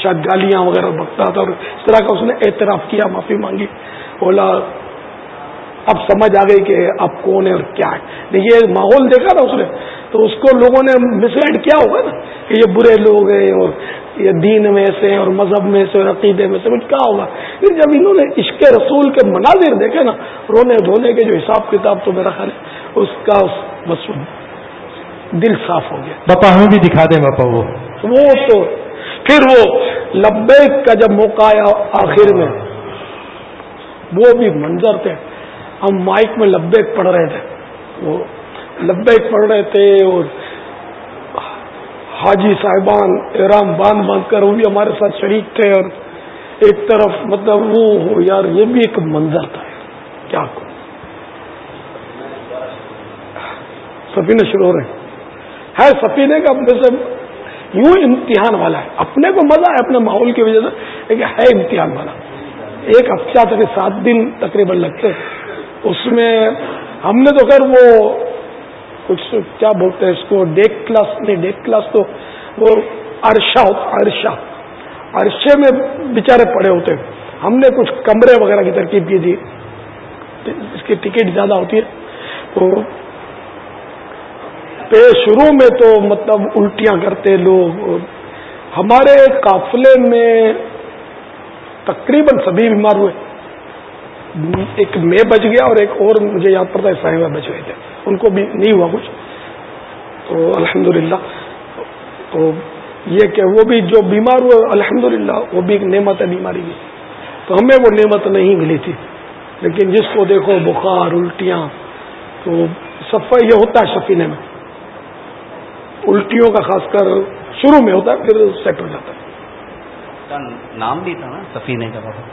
شاید گالیاں وغیرہ بکتا تھا اور اس طرح کا اس نے اعتراف کیا، معافی مانگی۔ بولا اب سمجھ آ گئی کہ اب کون ہے اور کیا ہے۔ یہ ماحول دیکھا نا اس نے۔ تو اس کو لوگوں نے مسلائڈ کیا ہوگا نا کہ یہ برے لوگ ہیں اور یہ دین میں سے اور مذہب میں سے اور عقیدے میں سے۔ کچھ کیا ہوگا؟ پھر جب انہوں نے عشق رسول کے مناظر دیکھے نا رونے دھونے کے جو حساب کتاب تو میرا خیال ہے اس کا بس دل صاف ہو گیا۔ باپا ہمیں بھی دکھا دیں باپا وہ۔ وہ تو پھر وہ لبیک کا جب موقع آیا آخر میں وہ بھی منظر تھے۔ ہم مائک میں لبیک پڑھ رہے تھے۔ وہ لبیک پڑھ رہے تھے اور حاجی صاحبان احرام باندھ باندھ کر وہ بھی ہمارے ساتھ شریک تھے اور ایک طرف مطلب وہ ہو، یار یہ بھی ایک منظر تھا۔ کیا کو سفینے شروع ہو رہے ہے سفینے کا جیسے یوں امتحان والا ہے۔ اپنے کو مزہ ہے، اپنے ماحول کی وجہ سے لیکن ہے امتحان والا۔ ایک ہفتہ تک سات دن تقریباً لگتے ہیں۔ اس میں ہم نے تو خیر وہ کچھ کیا بولتے ہیں اس کو ڈیک کلاس، نہیں، ڈیک کلاس تو وہ عرشہ ہوتا، عرشہ۔ عرشے میں بےچارے پڑے ہوتے ہم نے کچھ کمرے وغیرہ کی ترکیب کی تھی۔ اس کی ٹکٹ زیادہ ہوتی ہے۔ تو پہ شروع میں تو مطلب الٹیاں کرتے لوگ۔ ہمارے قافلے میں تقریباً سبھی بیمار ہوئے۔ ایک میں بچ گیا اور ایک اور مجھے یاد پڑتا ہے صاحبہ بچ گئے تھے۔ ان کو بھی نہیں ہوا کچھ۔ تو الحمدللہ، تو یہ کہ وہ بھی جو بیمار ہوئے، الحمدللہ، وہ بھی ایک نعمت ہے بیماری کی۔ تو ہمیں وہ نعمت نہیں ملی تھی۔ لیکن جس کو دیکھو، بخار، الٹیاں، تو صفائی یہ ہوتا ہے سفینے میں۔ الٹیوں کا خاص کر شروع میں ہوتا ہے، پھر سیٹ ہو جاتا ہے۔ نام بھی تھا نا، سفینے کا۔ بابا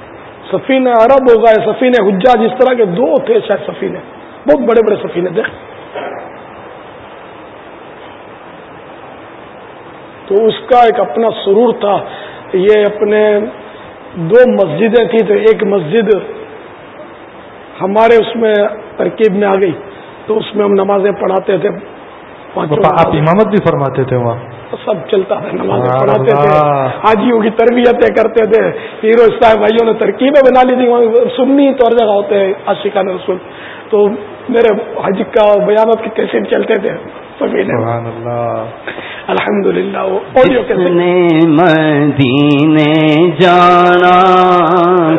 سفین عرب ہو گئے سفین حجاج، اس طرح کے دو تھے شاید سفینے بہت بڑے بڑے سفینے تھے تو اس کا ایک اپنا سرور تھا۔ یہ اپنے دو مسجدیں تھیں، تو ایک مسجد ہمارے اس میں ترکیب میں آ گئی۔ تو اس میں ہم نمازیں پڑھاتے تھے۔ آپ امامت بھی فرماتے تھے وہاں۔ سب چلتا تھا نمازیں پڑھاتے تھے۔ حاجیوں کی تربیتیں کرتے تھے۔ ہیرو صاحب بھائیوں نے ترکیبیں بنا لی تھی سننی تو ہر جگہ ہوتے ہیں آشقان رسول۔ تو میرے حج کا بیانات کی کیسے چلتے تھے۔ الحمد للہ نے مدینے جانا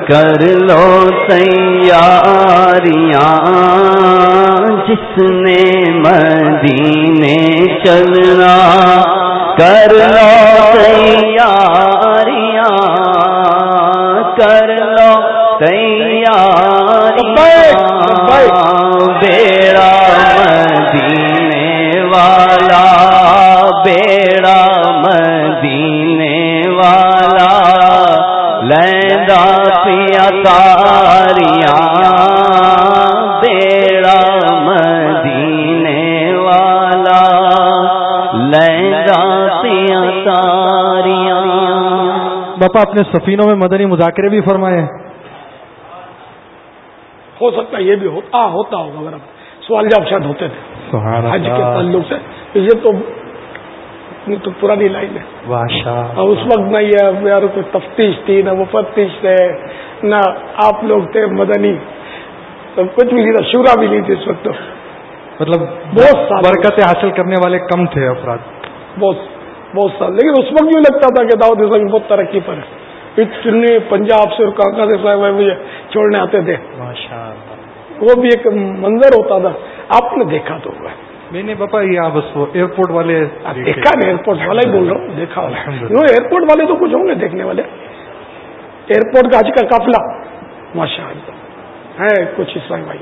کر لو تیاریاں۔ جس نے مدینے چلنا کر لو تیاریاں، کر لو تیاریاں۔ بیڑا مدینے والا، بیڑا مدینے والا لیندا پیا تاریاں۔ باپا اپنے سفینوں میں مدنی مذاکرے بھی فرمائے۔ ہو سکتا ہے یہ بھی ہوتا ہوتا ہوگا اگر سوال جواب شاید ہوتے تھے۔ حج کے تعلق سے۔ یہ تو تو پرانی لائن ہے۔ اس وقت نہ یہ یار کوئی تفتیش تھی نہ مفتش تھے نہ آپ لوگ تھے مدنی۔ کچھ بھی نہیں تھا شورا بھی نہیں تھی اس وقت مطلب بہت برکتیں حاصل کرنے والے کم تھے افراد۔ بہت بہت سال۔ لیکن اس وقت بھی لگتا تھا کہ داؤد اسلام بہت ترقی پر ہے چنی پنجاب سے اور کانکا سے صاحب چھوڑنے آتے تھے۔ وہ بھی ایک منظر ہوتا تھا۔ آپ نے دیکھا تو ہوا میں نے باپا یہ بس وہ ایئرپورٹ والے دیکھا نا ایئرپورٹ والا ہی بول رہا ہوں دیکھا ایئرپورٹ والے تو کچھ ہوں گے دیکھنے والے۔ ایئرپورٹ کا آج کا قافلہ۔ ماشاء اللہ ہے کچھ اسلائی بھائی۔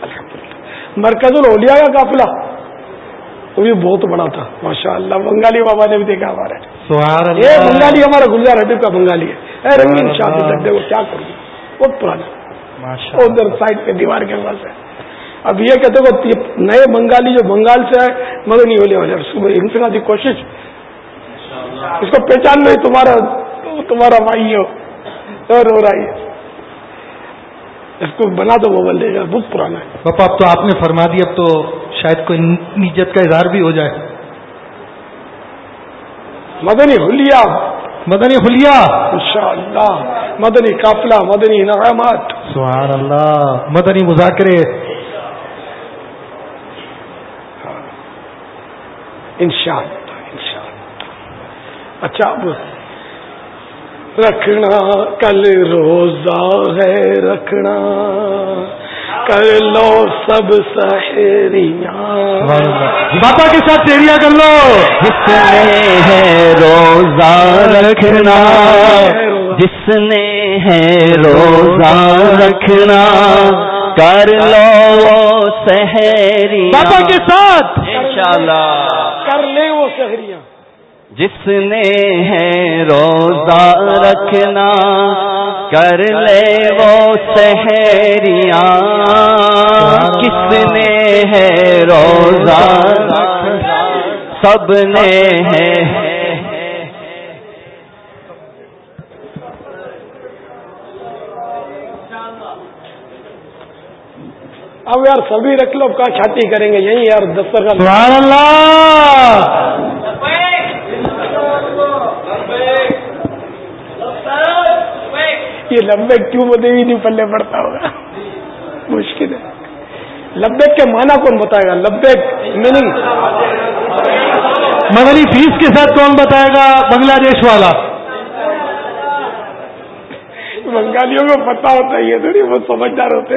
الحمد للہ مرکز الاولیا کا قافلہ۔ وہ بھی بہت بڑا تھا ماشاء اللہ بنگالی بابا نے بھی دیکھا ہمارا۔ یہ بنگالی ہمارا گلزار ہڈی کا بنگالی ہے۔ رنگین شادی لگتے وہ کیا کروں؟ بہت پرانا۔ ادھر سائڈ پہ دیوار کے پاس ہے اب یہ کہتے ہو نئے بنگالی جو بنگال سے آئے مگر نہیں ہونے والے۔ اس کو انفرادی کوشش۔ اس کو پہچان نہیں تمہارا تمہارا بھائی ہو۔ رو رہا ہے۔ اس کو بنا دو وہ بندے گا بہت پرانا ہے۔ باپا اب تو آپ نے فرما دی اب تو شاید کوئی نیجت کا اظہار بھی ہو جائے۔ مدنی ہولیا مدنی ہولیا انشاء اللہ مدنی قافلہ مدنی انعامات۔ سبحان اللہ مدنی مذاکرے۔ انشاء اللہ انشاء اللہ اچھا اب رکھنا کل روزہ ہے رکھنا۔ کر لو سب سہریاں باپا کے ساتھ سہریاں کر لو۔ جس نے ہے روزہ رکھنا جس نے ہے روزہ رکھنا کر لو سہری باپا کے ساتھ۔ انشاءاللہ۔ کر لے جس نے ہے روزہ رکھنا کر لے وہ سہریاں کس نے ہے روزہ سب نے ہے اب یار سبھی رکھ لو کہاں چھاتی کریں گے؟ یہی یار دفتر کا سبحان اللہ! یہ لمبے کیوں بدے بھی نہیں پلے پڑتا ہوگا؟ مشکل ہے۔ لبیک کے معنی کون بتائے گا؟ لبیک میننگ مدنی فیس کے ساتھ کون بتائے گا؟ بنگلہ دیش والا۔ بنگالیوں کو پتا ہوتا ہے یہ تھوڑی بہت سمجھدار ہوتے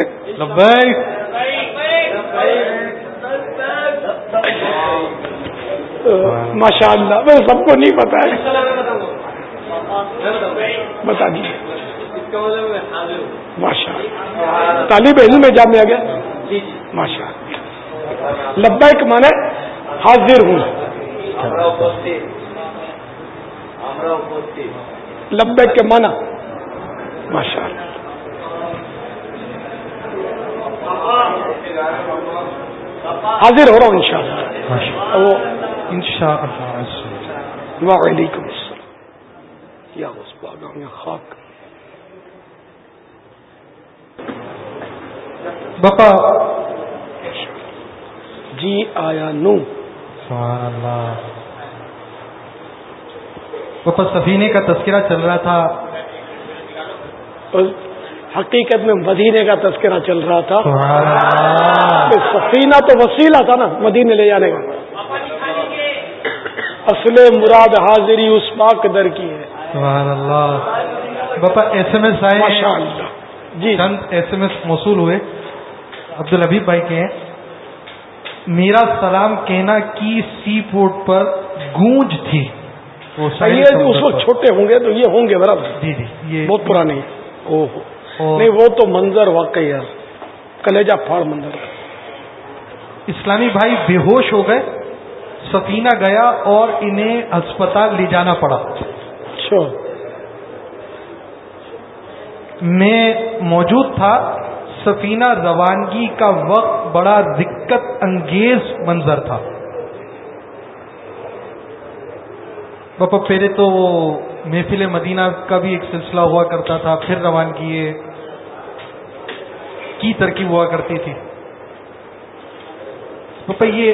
ماشاء اللہ سب کو نہیں پتا ہے۔ بتا دیجیے ماشاء اللہ طالب علم میں آ گیا ماشاء اللہ لبیک مانے حاضر ہوں۔ لبیک کے مانا ماشاء اللہ حاضر ہو رہا ہوں انشاءاللہ۔ شاء اللہ وعلیکم السلام۔ یا اس باغ یا خاک۔ باپا جی آیا نو۔ سبحان اللہ۔ باپا سفینے کا تذکرہ چل رہا تھا۔ حقیقت میں مدینے کا تذکرہ چل رہا تھا۔ سفینہ تو وسیلہ تھا نا مدینے لے جانے کا۔ اصل مراد حاضری اس پاک در کی ہے۔ سبحان اللہ۔ ایس ایم ایس آئے جی۔ چند ایس ایم ایس موصول ہوئے۔ عبد الحبیب بھائی کے ہیں۔ میرا سلام کہنا کی سی پورٹ پر گونج تھی۔ یہ اس وقت۔ چھوٹے ہوں گے تو یہ ہوں گے برابر۔ جی جی یہ بہت او اور نہیں وہ تو منظر واقعی ہے۔ کلیجہ پھاڑ منظر۔ اسلامی بھائی بے ہوش ہو گئے۔ سفینہ گیا اور انہیں ہسپتال لے جانا پڑا۔ اچھا۔ میں موجود تھا۔ سفینہ روانگی کا وقت بڑا دقت انگیز منظر تھا۔ باپا پہلے تو محفل مدینہ کا بھی ایک سلسلہ ہوا کرتا تھا، پھر روانگی کی ترکیب ہوا کرتی تھی۔ باپا یہ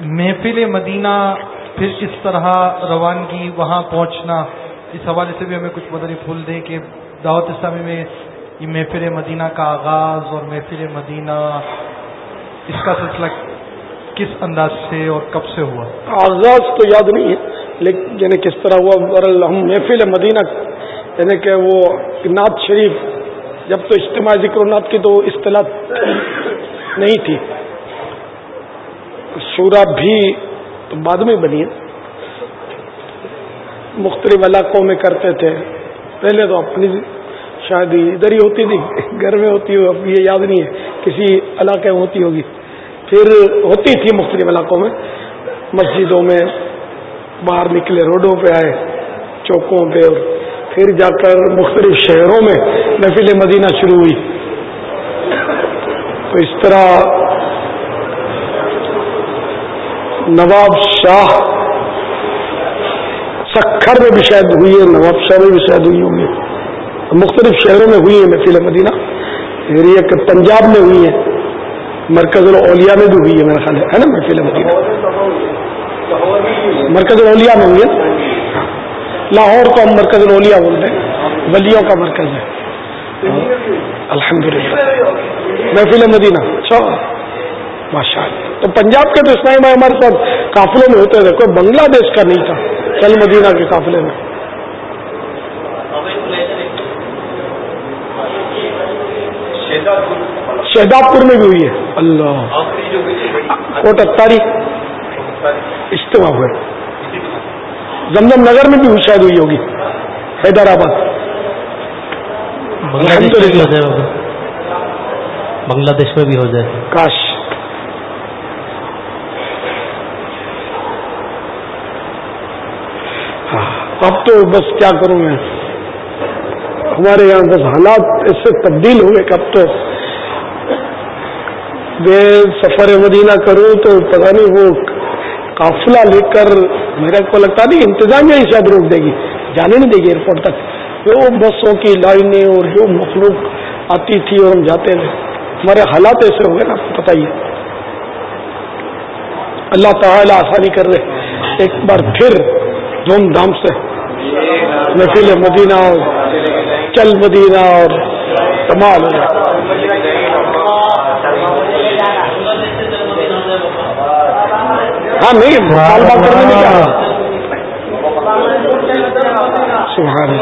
محفل مدینہ پھر اس طرح روانگی وہاں پہنچنا، اس حوالے سے بھی ہمیں کچھ مدنی پھول دیں کہ دعوت اسلامی میں یہ محفل مدینہ کا آغاز اور محفل مدینہ اس کا سلسلہ کس انداز سے اور کب سے ہوا؟ آغاز تو یاد نہیں ہے، لیکن یعنی کس طرح ہوا؟ برل ہم محفل مدینہ یعنی کہ وہ نعت شریف، جب تو اجتماع ذکر نعت کی تو اصطلاح نہیں تھی۔ شورا بھی تو بعد میں بنی ہے۔ مختلف علاقوں میں کرتے تھے۔ پہلے تو اپنی شاید ادھر ہی ہوتی تھی، گھر میں ہوتی ہو، اب یہ یاد نہیں ہے، کسی علاقے میں ہوتی ہوگی۔ پھر ہوتی تھی مختلف علاقوں میں، مسجدوں میں، باہر نکلے، روڈوں پہ آئے، چوکوں پہ، اور پھر جا کر مختلف شہروں میں محفل مدینہ شروع ہوئی۔ تو اس طرح نواب شاہ سکھر میں بھی شاید ہوئی ہے، نواب شاہ میں بھی شاید ہوئی ہوں گی۔ مختلف شہروں میں ہوئی ہے محفل مدینہ پھر پنجاب میں ہوئی ہے مرکز الاولیاء میں بھی ہوئی ہے میرا خیال ہے نا محفل مدینہ مرکز الاولیاء میں ہوئی ہے لاہور کو ہم مرکز الاولیاء بولتے ہیں، ولیوں کا مرکز ہے۔ الحمد للہ محفل مدینہ اچھا۔ ماشاء اللہ تو پنجاب کے تو اسلائی بھائی ہمارے ساتھ قافلے میں ہوتے تھے کوئی بنگلہ دیش کا نہیں تھا چل مدینہ کے قافلے میں۔ شہداب پور میں بھی ہوئی ہے۔ اللہ۔ کوٹ اتاری اجتماع ہوئے۔ زمزم نگر میں بھی ہوئی شاید ہوئی ہوگی۔ حیدرآباد۔ بنگلہ دیش میں بھی ہو جائے بابا بنگلہ دیش میں بھی ہو جائے۔ کاش۔ ہاں، اب تو بس کیا کروں میں۔ ہمارے یہاں بس حالات اس سے تبدیل ہوئے کہ اب تو میں سفر مدینہ کروں تو پتا نہیں وہ قافلہ لے کر میرے کو لگتا نہیں انتظامیہ ہی شاید روک دے گی، جانے نہیں دے گی ایئرپورٹ تک۔ وہ بسوں کی لائنیں اور جو مخلوق آتی تھی اور ہم جاتے تھے، ہمارے حالات ایسے ہو گئے نا آپ کو پتہ ہی اللہ تعالی آسانی کر رہے ایک بار پھر دھوم دھام سے۔ محفل مدینہ اور چل مدینہ اور کمال ہاں نہیں، مطالبہ کرنے سبحان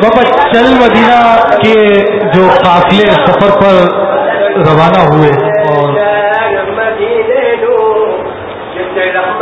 بابا، چل مدینہ کے جو قافلے سفر پر روانہ ہوئے اور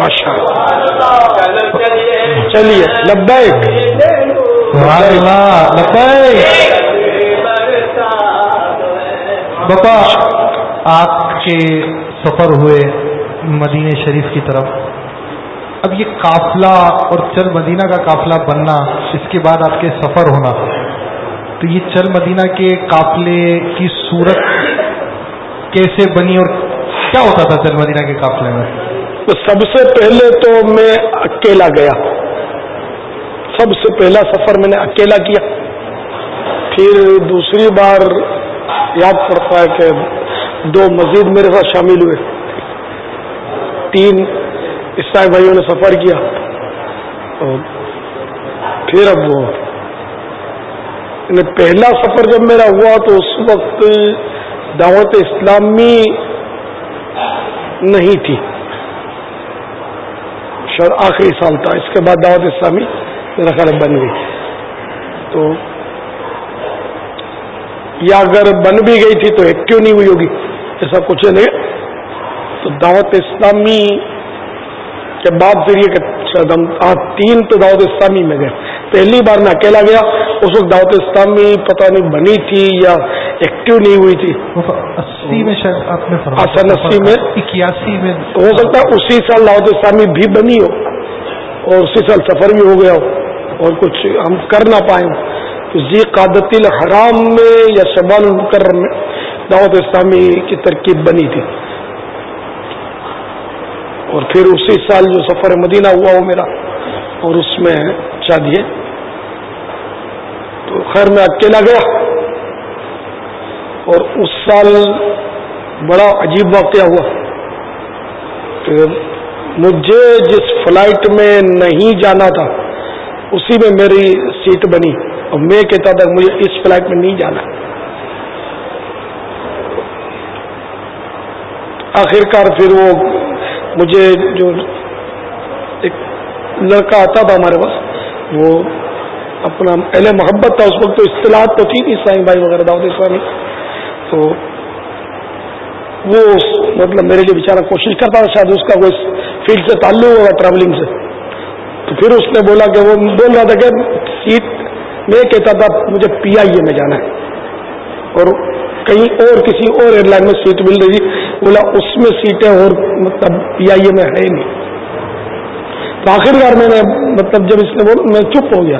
ماشاء چلیے، لبیک۔ باپا آپ کے سفر ہوئے مدینہ شریف کی طرف۔ اب یہ قافلہ اور چل مدینہ کا قافلہ بننا، اس کے بعد آپ کے سفر ہونا۔ تو یہ چل مدینہ کے قافلے کی صورت کیسے بنی اور کیا ہوتا تھا چل مدینہ کے قافلے میں؟ تو سب سے پہلے تو میں اکیلا گیا۔ سب سے پہلا سفر میں نے اکیلا کیا۔ پھر دوسری بار یاد پڑتا ہے کہ دو مزید میرے ساتھ شامل ہوئے۔ تین عیسائی بھائیوں نے سفر کیا۔ پھر اب وہ۔ یعنی پہلا سفر جب میرا ہوا تو اس وقت دعوت اسلامی نہیں تھی۔ شاید آخری سال تھا۔ اس کے بعد دعوت اسلامی میرا خیال بن گئی۔ تو یا اگر بن بھی گئی تھی تو ایک کیوں نہیں ہوئی ہوگی؟ ایسا کچھ نہیں۔ تو دعوت اسلامی کے بعد پھر یہ کہ ہم تین تو دعوت اسلامی میں گئے۔ پہلی بار میں اکیلا گیا۔ اس وقت دعوت اسلامی پتہ نہیں بنی تھی یا ایکٹیو نہیں ہوئی تھی۔ اسی میں شاید آپ نے سن اسی میں۔ اکیاسی میں۔ ہو سکتا ہے اسی سال دعوت اسلامی بھی بنی ہو اور اسی سال سفر بھی ہو گیا ہو اور کچھ ہم کر نہ پائے تو زی قادت الحرام میں یا شبال المکرم میں دعوت اسلامی کی ترکیب بنی تھی۔ اور پھر اسی سال جو سفر مدینہ ہوا وہ میرا اور اس میں شادی ہے۔ تو خیر میں اکیلا گیا۔ اور اس سال بڑا عجیب واقعہ ہوا کہ مجھے جس فلائٹ میں نہیں جانا تھا، اسی میں میری سیٹ بنی اور میں کہتا تھا، مجھے اس فلائٹ میں نہیں جانا۔ آخرکار پھر وہ مجھے جو ایک لڑکا آتا تھا ہمارے پاس، وہ اپنا اہل محبت تھا، اس وقت تو اصطلاحات تو تھی نہیں سائیں بھائی وغیرہ، داؤد اسلامی۔ تو وہ مطلب میرے لیے بیچارہ کوشش کرتا تھا شاید اس کا کوئی فیلڈ سے تعلق ہوگا ٹریولنگ سے۔ تو پھر اس نے بولا کہ وہ بول رہا تھا کہ سیٹ میں کہتا تھا مجھے پی آئی اے میں جانا ہے۔ اور کہیں اور کسی اور ایئر لائن میں سیٹ مل رہی تھی۔ بولا اس میں سیٹیں اور مطلب پی آئی اے میں ہے نہیں۔ تو آخرکار میں نے مطلب جب اس نے بولا میں چپ ہو گیا۔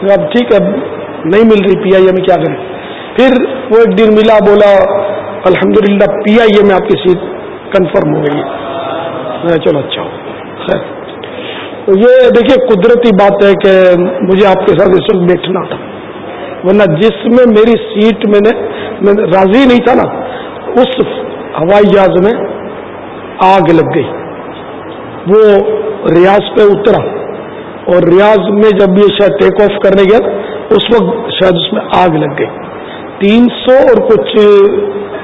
اب ٹھیک ہے نہیں مل رہی پی آئی اے میں کیا کریں؟ پھر وہ ایک دن ملا، بولا الحمد للہ پی آئی اے میں آپ کی سیٹ کنفرم ہو گئی ہے۔ چلو اچھا ہو۔ خیر۔ تو یہ دیکھیے، قدرتی بات ہے کہ مجھے آپ کے ساتھ اس وقت بیٹھنا تھا۔ ورنہ جس میں میری سیٹ میں نے، میں راضی نہیں تھا نا، اس ہوائی جہاز میں آگ لگ گئی۔ وہ ریاض پہ اترا۔ اور ریاض میں جب یہ شاید ٹیک آف کرنے گیا، اس وقت شاید اس میں آگ لگ گئی۔ تین سو اور کچھ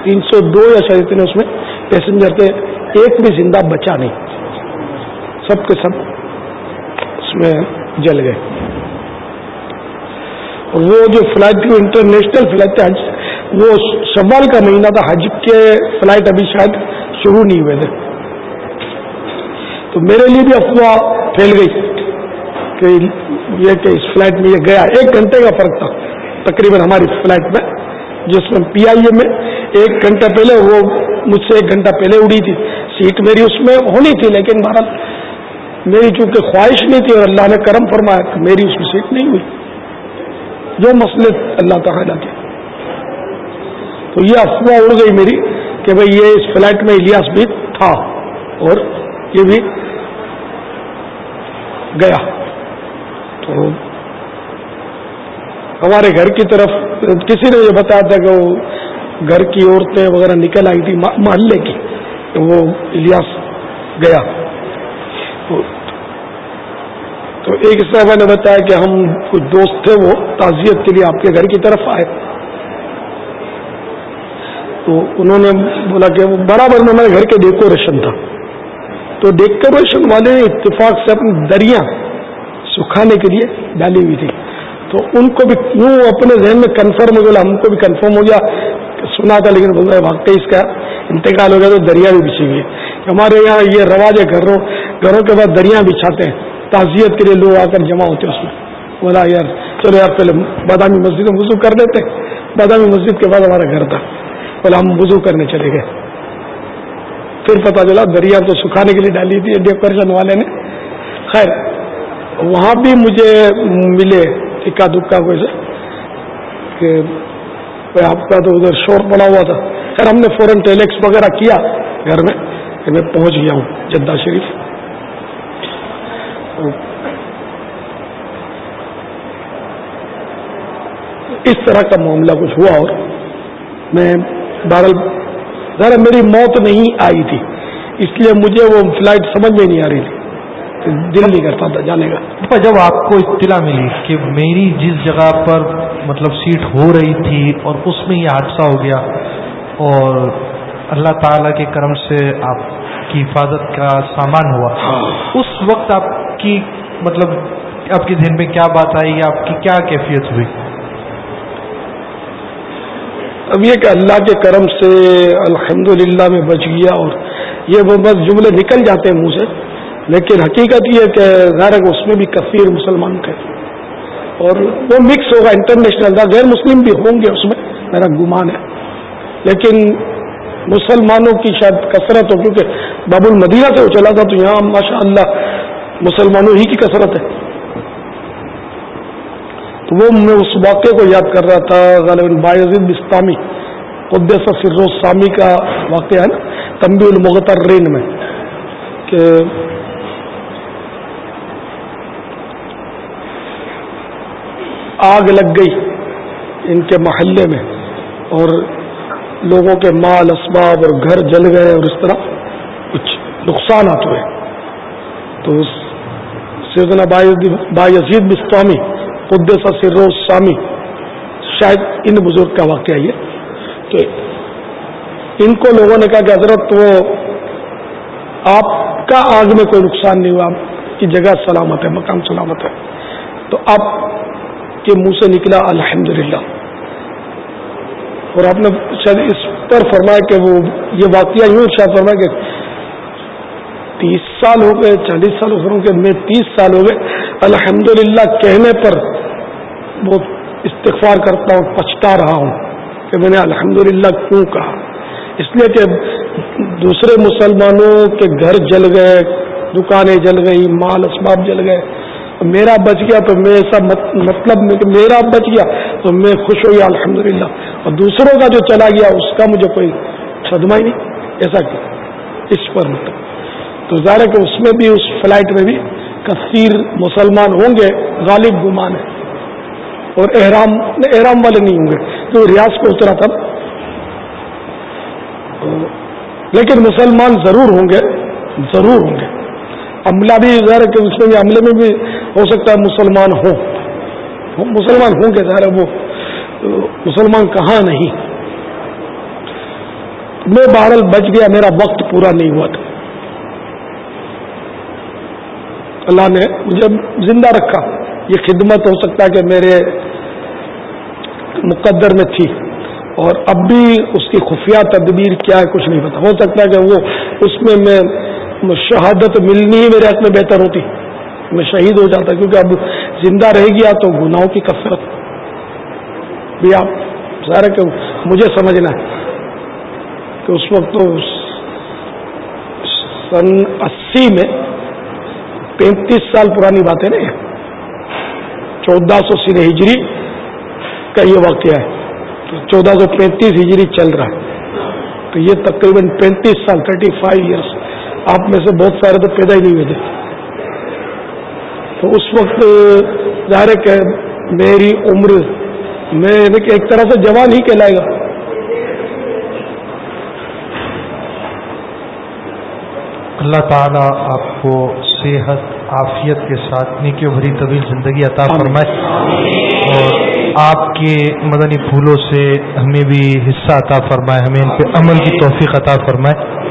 تین سو دو یا شاید اتنے اس میں پیسنجر تھے، ایک بھی زندہ بچا نہیں۔ سب کے سب اس میں جل گئے۔ وہ جو فلائٹ تھی انٹرنیشنل فلائٹ تھی حج، وہ شوال کا مہینہ تھا۔ حج کے فلائٹ ابھی شاید شروع نہیں ہوئے تھے۔ تو میرے لیے بھی افواہ پھیل گئی کہ یہ کہ اس فلائٹ میں یہ گیا۔ ایک گھنٹے کا فرق تھا۔ تقریباً ہماری فلائٹ میں جس میں پی آئی اے میں ایک گھنٹہ پہلے وہ مجھ سے ایک گھنٹہ پہلے اڑی تھی۔ سیٹ میری اس میں ہونی تھی، لیکن بھارت میری چونکہ خواہش نہیں تھی اور اللہ نے کرم فرمایا کہ میری اس میں سیٹ نہیں ہوئی۔ جو مسئلے اللہ تعالیٰ کے۔ تو یہ افواہ اڑ گئی میری کہ بھئی یہ اس فلائٹ میں الیاس بھی تھا اور یہ بھی گیا۔ تو ہمارے گھر کی طرف کسی نے یہ بتایا تھا کہ وہ گھر کی عورتیں وغیرہ نکل آئی تھی محلے کی وہ الیاس گیا۔ تو ایک صاحبہ نے بتایا کہ ہم کچھ دوست تھے، وہ تعزیت کے لیے آپ کے گھر کی طرف آئے۔ تو انہوں نے بولا کہ وہ برابر میں ہمارے گھر کے ڈیکوریشن تھا۔ تو ڈیکوریشن والے نے اتفاق سے اپنی دریا سکھانے کے لیے ڈالی ہوئی تھی۔ تو ان کو بھی یوں اپنے ذہن میں کنفرم ہو گیا؟ ہم کو بھی کنفرم ہو گیا۔ سنا تھا لیکن بول رہے واقعی اس کا انتقال ہو گیا تو دریا بھی بچھی ہوئی ہے۔ ہمارے یہاں یہ رواج ہے گھروں گھروں کے بعد دریا بچھاتے ہیں۔ تعزیت کے لیے لوگ آ کر جمع ہوتے ہیں اس میں۔ بولا یار، چلو یار، پہلے بادامی مسجد میں وضو کر دیتے بادامی مسجد کے بعد ہمارا گھر تھا۔ بولا ہم وضو کرنے چلے گئے۔ پھر پتا چلا دریا تو سکھانے کے لیے ڈالی تھی۔ ڈیکوریشن والے نے۔ خیر، وہاں بھی مجھے ملے۔ اکا دکا کوئی سے کہ آپ کا تو ادھر شور پڑا ہوا تھا۔ خیر ہم نے فوراً ٹیلیکس وغیرہ کیا گھر میں کہ میں پہنچ گیا ہوں جدہ شریف۔ اس طرح کا معاملہ کچھ ہوا اور میں بہرحال، ذرا میری موت نہیں آئی تھی، اس لیے مجھے وہ فلائٹ سمجھ میں نہیں آ رہی تھی۔ دل نہیں کرتا تھا جانے کا۔ جب آپ کو اطلاع ملی کہ میری جس جگہ پر مطلب سیٹ ہو رہی تھی اور اس میں یہ حادثہ ہو گیا اور اللہ تعالی کے کرم سے آپ کی حفاظت کا سامان ہوا اس وقت آپ کی مطلب آپ کے ذہن میں کیا بات آئی؟ یا آپ کی کیا کیفیت ہوئی؟ اب یہ کہ اللہ کے کرم سے الحمدللہ میں بچ گیا اور یہ وہ بس جملے نکل جاتے ہیں منہ سے۔ لیکن حقیقت یہ کہ ظاہر ہے اس میں بھی کثیر مسلمان تھے۔ اور وہ مکس ہوگا انٹرنیشنل تھا غیر مسلم بھی ہوں گے اس میں، میرا گمان ہے۔ لیکن مسلمانوں کی شاید کثرت ہو، کیونکہ باب المدینہ سے وہ چلا تھا، تو یہاں ماشاء اللہ مسلمانوں ہی کی کثرت ہے۔ تو وہ میں اس واقعے کو یاد کر رہا تھا غالباً باعزید بستانی قدس سر سامی کا واقعہ ہے نا تمبی المغترین میں، کہ آگ لگ گئی ان کے محلے میں اور لوگوں کے مال، اسباب اور گھر جل گئے اور اس طرح کچھ نقصانات ہوئے۔ تو سیدنا باعزید بستانی قدس سر سامی، شاید ان بزرگ کا واقعہ یہ۔ کہ ان کو لوگوں نے کہا کہ حضرت وہ آپ کا آگ میں کوئی نقصان نہیں ہوا، آپ کی جگہ سلامت ہے، مقام سلامت ہے۔ تو آپ کے منہ سے نکلا، الحمدللہ۔ اور آپ نے شاید اس پر فرمایا کہ وہ یہ واقعہ یوں شاید فرمایا کہ تیس سال ہو گئے، چالیس سال ہو گئے، میں تیس سال ہو گئے۔ الحمدللہ کہنے پر بہت استغفار کرتا ہوں، پچھتا رہا ہوں کہ میں نے الحمدللہ کیوں کہا۔ اس لیے کہ دوسرے مسلمانوں کے گھر جل گئے، دکانیں جل گئی مال اسباب جل گئے۔ میرا بچ گیا تو میں ایسا مطلب کہ میرا بچ گیا تو میں خوش ہو گیا الحمد اور دوسروں کا جو چلا گیا، اس کا مجھے کوئی صدمہ ہی نہیں۔ ایسا کیا؟ اس پر مطلب تو ظاہر ہے کہ اس میں بھی، اس فلائٹ میں بھی کثیر مسلمان ہوں گے، غالب گمان ہے۔ اور احرام احرام والے نہیں ہوں گے۔ تو ریاض پہ اترا تھا۔ لیکن مسلمان ضرور ہوں گے، ضرور ہوں گے۔ عملہ بھی ظاہر ہے کہ اس میں بھی عملے میں بھی ہو سکتا ہے مسلمان ہو۔ مسلمان ہوں گے ظاہر وہ۔ مسلمان کہاں نہیں۔ میں بہرل بچ گیا، میرا وقت پورا نہیں ہوا تھا۔ اللہ نے مجھے زندہ رکھا۔ یہ خدمت ہو سکتا ہے کہ میرے مقدر میں تھی۔ اور اب بھی اس کی خفیہ تدبیر کیا ہے کچھ نہیں پتا۔ ہو سکتا ہے کہ وہ اس میں میں شہادت ملنی ہی میرے حق میں بہتر ہوتی۔ میں شہید ہو جاتا کیونکہ اب زندہ رہ گیا تو گناہوں کی کثرت۔ بھی آپ ظاہر کہ مجھے سمجھنا ہے کہ اس وقت تو سن اسی میں پینتیس سال پرانی بات ہے نا چودہ سو سر ہجری کا یہ واقعہ ہے۔ چودہ سو پینتیس ہجری چل رہا ہے۔ تو یہ تقریباً پینتیس سال تھرٹی فائیو ایئرس آپ میں سے بہت سارے تو پیدا ہی نہیں ہوئے تھے۔ تو اس وقت ظاہر ہے کہ میری عمر میں ایک طرح سے جوان ہی کہلائے گا۔ اللہ تعالیٰ آپ کو صحت عافیت کے ساتھ نیکی بھری طویل زندگی عطا فرمائے۔ اور آپ کے مدنی پھولوں سے ہمیں بھی حصہ عطا فرمائے ہمیں ان پہ عمل کی توفیق عطا فرمائے۔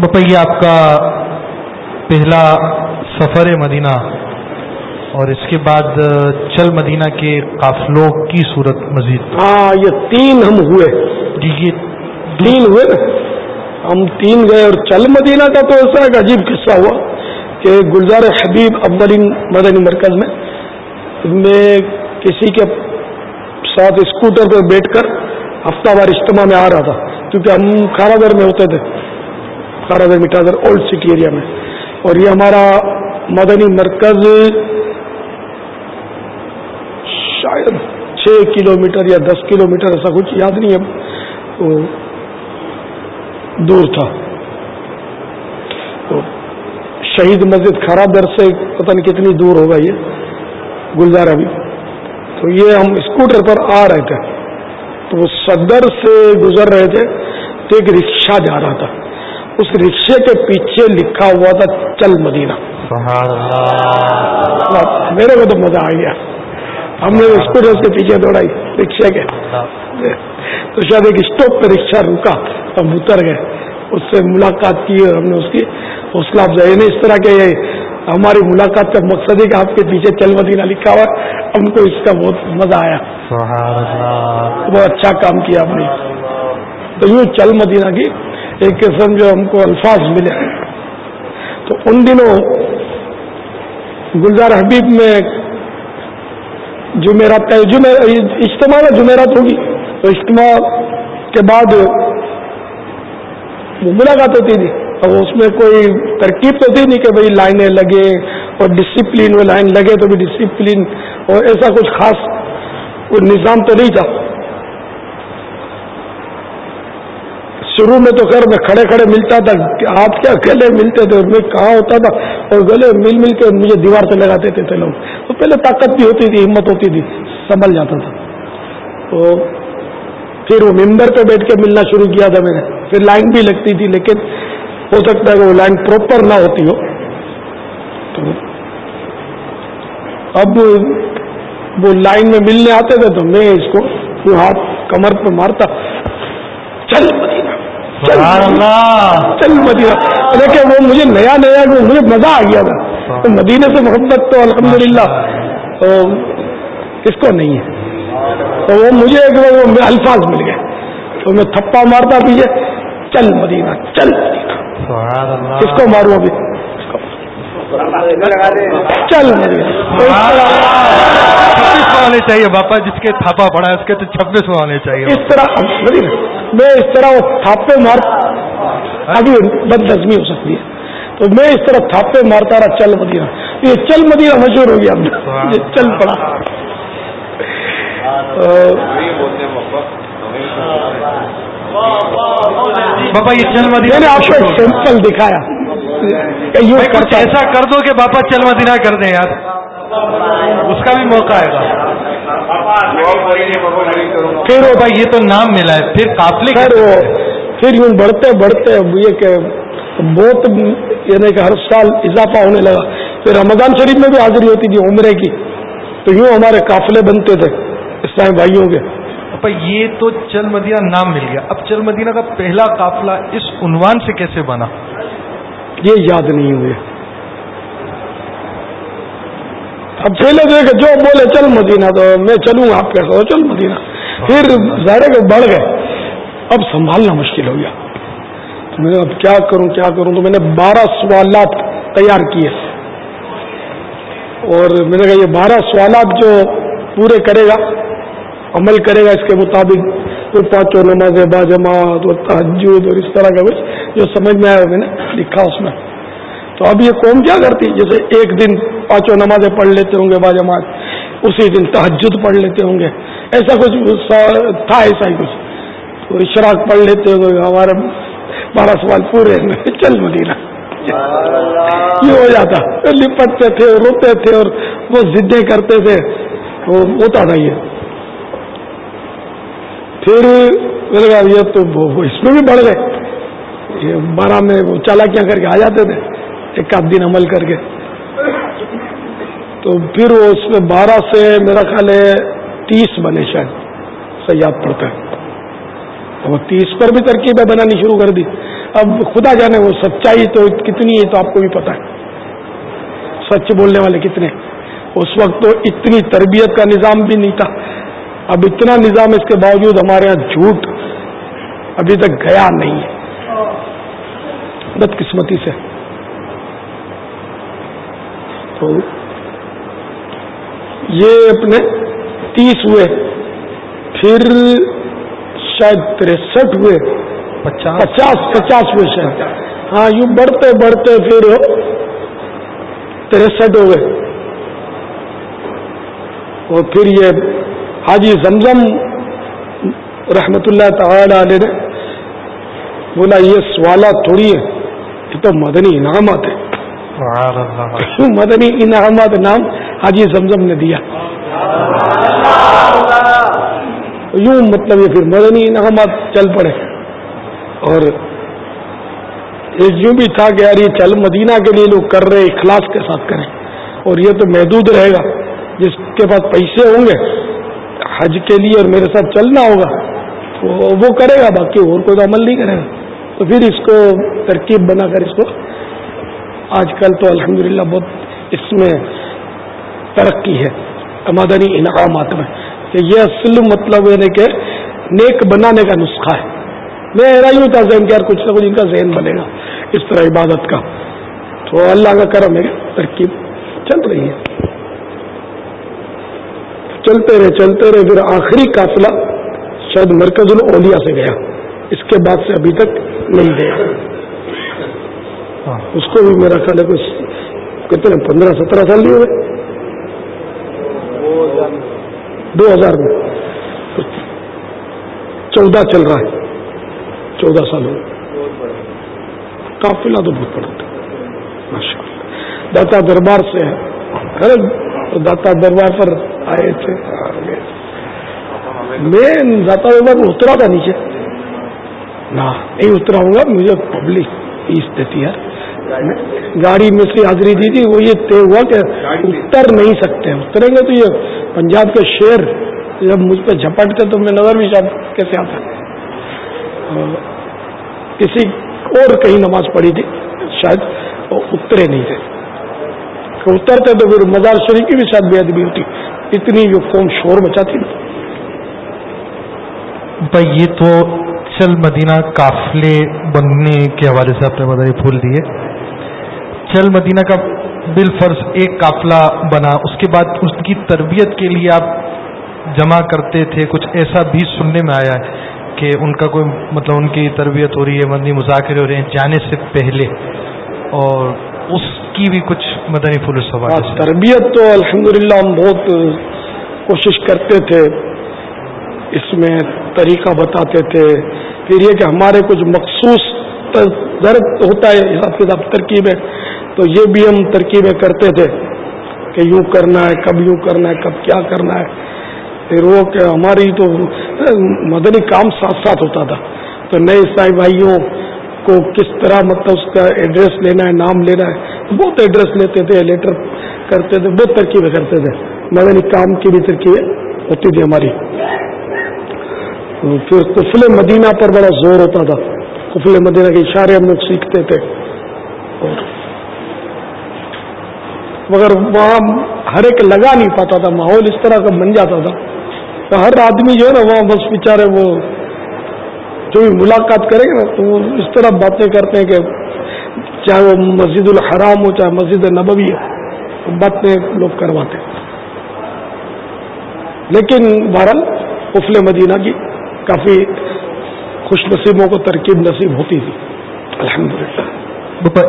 بپیا آپ کا پہلا سفر مدینہ اور اس کے بعد چل مدینہ کے قافلوں کی صورت مزید۔ ہاں یہ تین ہم ہوئے۔ جی یہ تین ہوئے۔ نا ہم تین گئے اور چل مدینہ کا تو ایسا ایک عجیب قصہ ہوا کہ گلزار حبیب اولین مدنی مرکز میں میں کسی کے ساتھ اسکوٹر پہ بیٹھ کر ہفتہ وار اجتماع میں آ رہا تھا کیونکہ ہم کھارا در میں ہوتے تھے۔ کھارا در مٹھا در اولڈ سٹی ایریا میں۔ اور یہ ہمارا مدنی مرکز شاید چھ کلو میٹر یا دس کلو میٹر ایسا کچھ یاد نہیں ہے۔ دور تھا۔ تو شہید مسجد خراب در سے پتہ نہیں کتنی دور ہوگا یہ گلزار ابھی تو یہ ہم اسکوٹر پر آ رہے تھے۔ تو وہ صدر سے گزر رہے تھے تو ایک رکشا جا رہا تھا۔ اس رکشے کے پیچھے لکھا ہوا تھا چل مدینہ۔ میرے کو تو مزہ آ گیا۔ ہم نے اسکوٹر اس کے پیچھے دوڑائی رکشے کے۔ تو شاید ایک اسٹاپ پہ رکشا رکا ہم اتر گئے۔ اس سے ملاقات کی اور ہم نے اس کی حوصلہ افزائی۔ نہیں اس طرح کے ہماری ملاقات کا مقصد ہے کہ آپ کے پیچھے چل مدینہ لکھا ہوا ہم کو اس کا بہت مزہ آیا۔ بہت اچھا کام کیا آپ نے۔ تو یوں چل مدینہ کی ایک قسم جو ہم کو الفاظ ملے۔ تو ان دنوں گلزار حبیب میں جمعرات کا اجتماع جمعرات ہوگی۔ تو اجتماع کے بعد وہ ملاقات ہوتی تھی۔ اور اس میں کوئی ترکیب تو تھی نہیں کہ بھائی لائنیں لگے اور ڈسپلن وہ لائن لگے تو بھی ڈسپلن اور ایسا کچھ خاص کوئی نظام تو نہیں تھا۔ شروع میں تو خیر میں کھڑے کھڑے ملتا تھا، آپ کیا گلے ملتے تھے، میں کہاں ہوتا تھا؟ اور گلے مل مل کے مجھے دیوار سے لگاتے تھے لوگ۔ تو پہلے طاقت بھی ہوتی تھی، ہمت ہوتی تھی، سنبھل جاتا تھا۔ تو پھر وہ ممبر پہ بیٹھ کے ملنا شروع کیا تھا میں نے پھر لائن بھی لگتی تھی، لیکن ہو سکتا ہے کہ وہ لائن پراپر نہ ہوتی ہو۔ تو اب وہ لائن میں ملنے آتے تھے تو میں اس کو وہ ہاتھ کمر پہ مارتا، چل مدینہ۔ چل مدینہ۔ لیکن وہ مجھے نیا نیا مجھے مزہ آ گیا تھا۔ تو مدینہ سے محبت تو الحمدللہ۔ تو کس کو نہیں ہے۔ تو وہ مجھے الفاظ مل گئے۔ تو میں تھپا مارتا پیچھے چل مدینہ چل مدینہ۔ کس کو ماروں ابھی؟ چل ہونے چاہیے باپا جس کے تھاپا پڑا ہے اس کے تو چھبیس ہونے چاہیے۔ اس طرح میں اس طرح وہ تھاپے مار ابھی بد نظمی ہو سکتی ہے۔ تو میں اس طرح تھاپے مارتا رہا چل مدینہ۔ یہ چل مدینہ مشہور ہو گیا۔ یہ چل پڑا۔ باپا یہ چل مدینہ میں نے آپ کو ایک سیمپل دکھایا۔ ایسا کر دو کہ باپا چل مدینہ کر دیں یار۔ اس کا بھی موقع آئے گا۔ پھر بھائی یہ تو نام ملا ہے پھر قافلے وہ پھر یوں بڑھتے بڑھتے یہ کہ بہت یعنی کہ ہر سال اضافہ ہونے لگا۔ پھر رمضان شریف میں بھی حاضری ہوتی تھی عمرے کی۔ تو یوں ہمارے قافلے بنتے تھے اسلامی بھائیوں کے۔ یہ تو چل مدینہ نام مل گیا۔ اب چل مدینہ کا پہلا قافلہ اس عنوان سے کیسے بنا؟ یہ یاد نہیں ہوئے۔ اب پہلے دیکھ جو بولے چل مدینہ، تو میں چلوں، آپ کے ساتھ چل مدینہ۔ پھر ظاہر کے بڑھ گئے۔ اب سنبھالنا مشکل ہو گیا۔ تو میں اب کیا کروں کیا کروں؟ تو میں نے بارہ سوالات تیار کیے۔ اور میں نے کہا یہ بارہ سوالات جو پورے کرے گا، عمل کرے گا اس کے مطابق۔ وہ پانچوں نماز با جماعت اور تحجد اور اس طرح کا کچھ جو سمجھ میں آیا میں نے لکھا اس میں۔ تو اب یہ قوم کیا کرتی؟ جیسے ایک دن پانچوں نمازیں پڑھ لیتے ہوں گے با جماعت، اسی دن تحجد پڑھ لیتے ہوں گے۔ ایسا کچھ تھا ایسا ہی کچھ۔ تو اشراق پڑھ لیتے ہوں گے ہمارے بارہ سوال پورے <laughs> چل مدینہ۔ یہ ہو جاتا۔ لپٹتے تھے، روتے تھے اور وہ ضدیں کرتے تھے۔ وہ ہوتا تھا یہ۔ پھر یہ تو اس میں بھی بڑھ گئے۔ یہ بارہ میں وہ چالاکیاں کر کے آ جاتے تھے۔ ایک آدھ دن عمل کر کے۔ تو پھر وہ اس میں بارہ سے میرا خیال ہے تیس بنے شاید سیاد پڑتا ہے وہ تیس پر بھی ترکیبیں بنانی شروع کر دی۔ اب خدا جانے وہ سچائی تو کتنی ہے تو آپ کو بھی پتا ہے۔ سچ بولنے والے کتنے۔ اس وقت تو اتنی تربیت کا نظام بھی نہیں تھا۔ اب اتنا نظام اس کے باوجود ہمارے یہاں جھوٹ ابھی تک گیا نہیں ہے۔ بدقسمتی سے۔ تو یہ اپنے تیس ہوئے پھر شاید تریسٹھ ہوئے پچاس۔ پچاس ہوئے شاید۔ ہاں یوں بڑھتے بڑھتے پھر تریسٹھ ہو گئے۔ اور پھر یہ حاجی زمزم رحمت اللہ تعالی علیہ نے بولا یہ سوالات تھوڑی ہے یہ تو مدنی انعامات ہے مدنی انعامات نام حاجی زمزم نے دیا. یوں مطلب یہ پھر مدنی انعامات چل پڑے. اور یوں بھی تھا کہ یار یہ چل مدینہ کے لیے لوگ کر رہے، اخلاص کے ساتھ کریں. اور یہ تو محدود رہے گا، جس کے پاس پیسے ہوں گے، حج کے لیے اور میرے ساتھ چلنا ہوگا تو وہ کرے گا، باقی اور کوئی تو عمل نہیں کرے گا. تو پھر اس کو ترکیب بنا کر اس کو آج کل تو الحمدللہ بہت اس میں ترقی ہے۔ مدنی انعامات میں۔ کہ یہ اصل مطلب یعنی کہ نیک بنانے کا نسخہ ہے۔ میں ہوں تھا ذہن یار کچھ نہ کچھ ان کا ذہن بنے گا۔ اس طرح عبادت کا۔ تو اللہ کا کرم ہے ترکیب چل رہی ہے۔ چلتے رہے چلتے رہے، پھر آخری قافلہ شاید مرکز الاولیاء سے گیا۔ اس کے بعد سے ابھی تک نہیں گیا۔ اس کو بھی میرا خیال ہے کچھ کتنے پندرہ سترہ سال نہیں ہوئے۔ دو ہزار میں۔ چودہ چل رہا ہے۔ چودہ سال ہو قافلہ تو بہت بڑا تھا۔ ماشاء اللہ داتا دربار سے داتا دربار پر آئے تھے۔ میں داتا دربار میں اترا تھا نیچے۔ نہ، نہیں اترا ہوں گا، مجھے پبلک فیس دیتی ہے گاڑی میں سے حاضری دی تھی وہ یہ طے ہوا کہ اتر نہیں سکتے اتریں گے تو یہ پنجاب کے شیر جب مجھ پہ جھپٹتے تو میں نظر بھی شاید کیسے آتا کسی اور کہیں نماز پڑھی تھی شاید وہ اترے نہیں تھے اترتے تو پھر مزار شریف کی بھی شاید بے ادبی ہوتی اتنی جو قوم شور مچاتی بھائی یہ تو چل مدینہ قافلے بننے کے حوالے سے آپ نے مدنی پھول دیے۔ چل مدینہ کا بال فرض ایک قافلہ بنا اس کے بعد اس کی تربیت کے لیے آپ جمع کرتے تھے۔ کچھ ایسا بھی سننے میں آیا ہے کہ ان کا کوئی مطلب ان کی تربیت ہو رہی ہے مدنی مذاکرے ہو رہے ہیں جانے سے پہلے۔ اور اس کی بھی کچھ مدنی پھول سوال ہاں، تربیت تو الحمدللہ ہم بہت کوشش کرتے تھے اس میں طریقہ بتاتے تھے۔ پھر یہ کہ ہمارے کچھ مخصوص درد ہوتا ہے حساب کتاب ترکیبیں تو یہ بھی ہم ترکیبیں کرتے تھے کہ یوں کرنا ہے، کب یوں کرنا ہے، کب کیا کرنا ہے۔ پھر وہ کہ ہماری تو مدنی کام ساتھ ساتھ ہوتا تھا۔ تو نئے عیسائی بھائیوں کو کس طرح مطلب اس کا ایڈریس لینا ہے، نام لینا ہے، بہت ایڈریس لیتے تھے، لیٹر کرتے تھے، بہت ترکیبیں کرتے تھے۔ مدنی کام کی بھی ترکیبیں ہوتی تھی ہماری۔ پھر کفل مدینہ پر بڑا زور ہوتا تھا۔ کفل مدینہ کے اشارے ہم لوگ سیکھتے تھے۔ اور مگر وہاں ہر ایک لگا نہیں پاتا تھا، ماحول اس طرح کا بن جاتا تھا۔ تو ہر آدمی جو ہے نا، وہاں بس بیچارے وہ جو بھی ملاقات کریں گے نا، تو وہ اس طرح باتیں کرتے ہیں کہ چاہے وہ مسجد الحرام ہو، چاہے مسجد نبوی ہو باتیں لوگ کرواتے لیکن بہرحال افل مدینہ کی کافی خوش نصیبوں کو ترکیب نصیب ہوتی تھی۔ الحمد للہ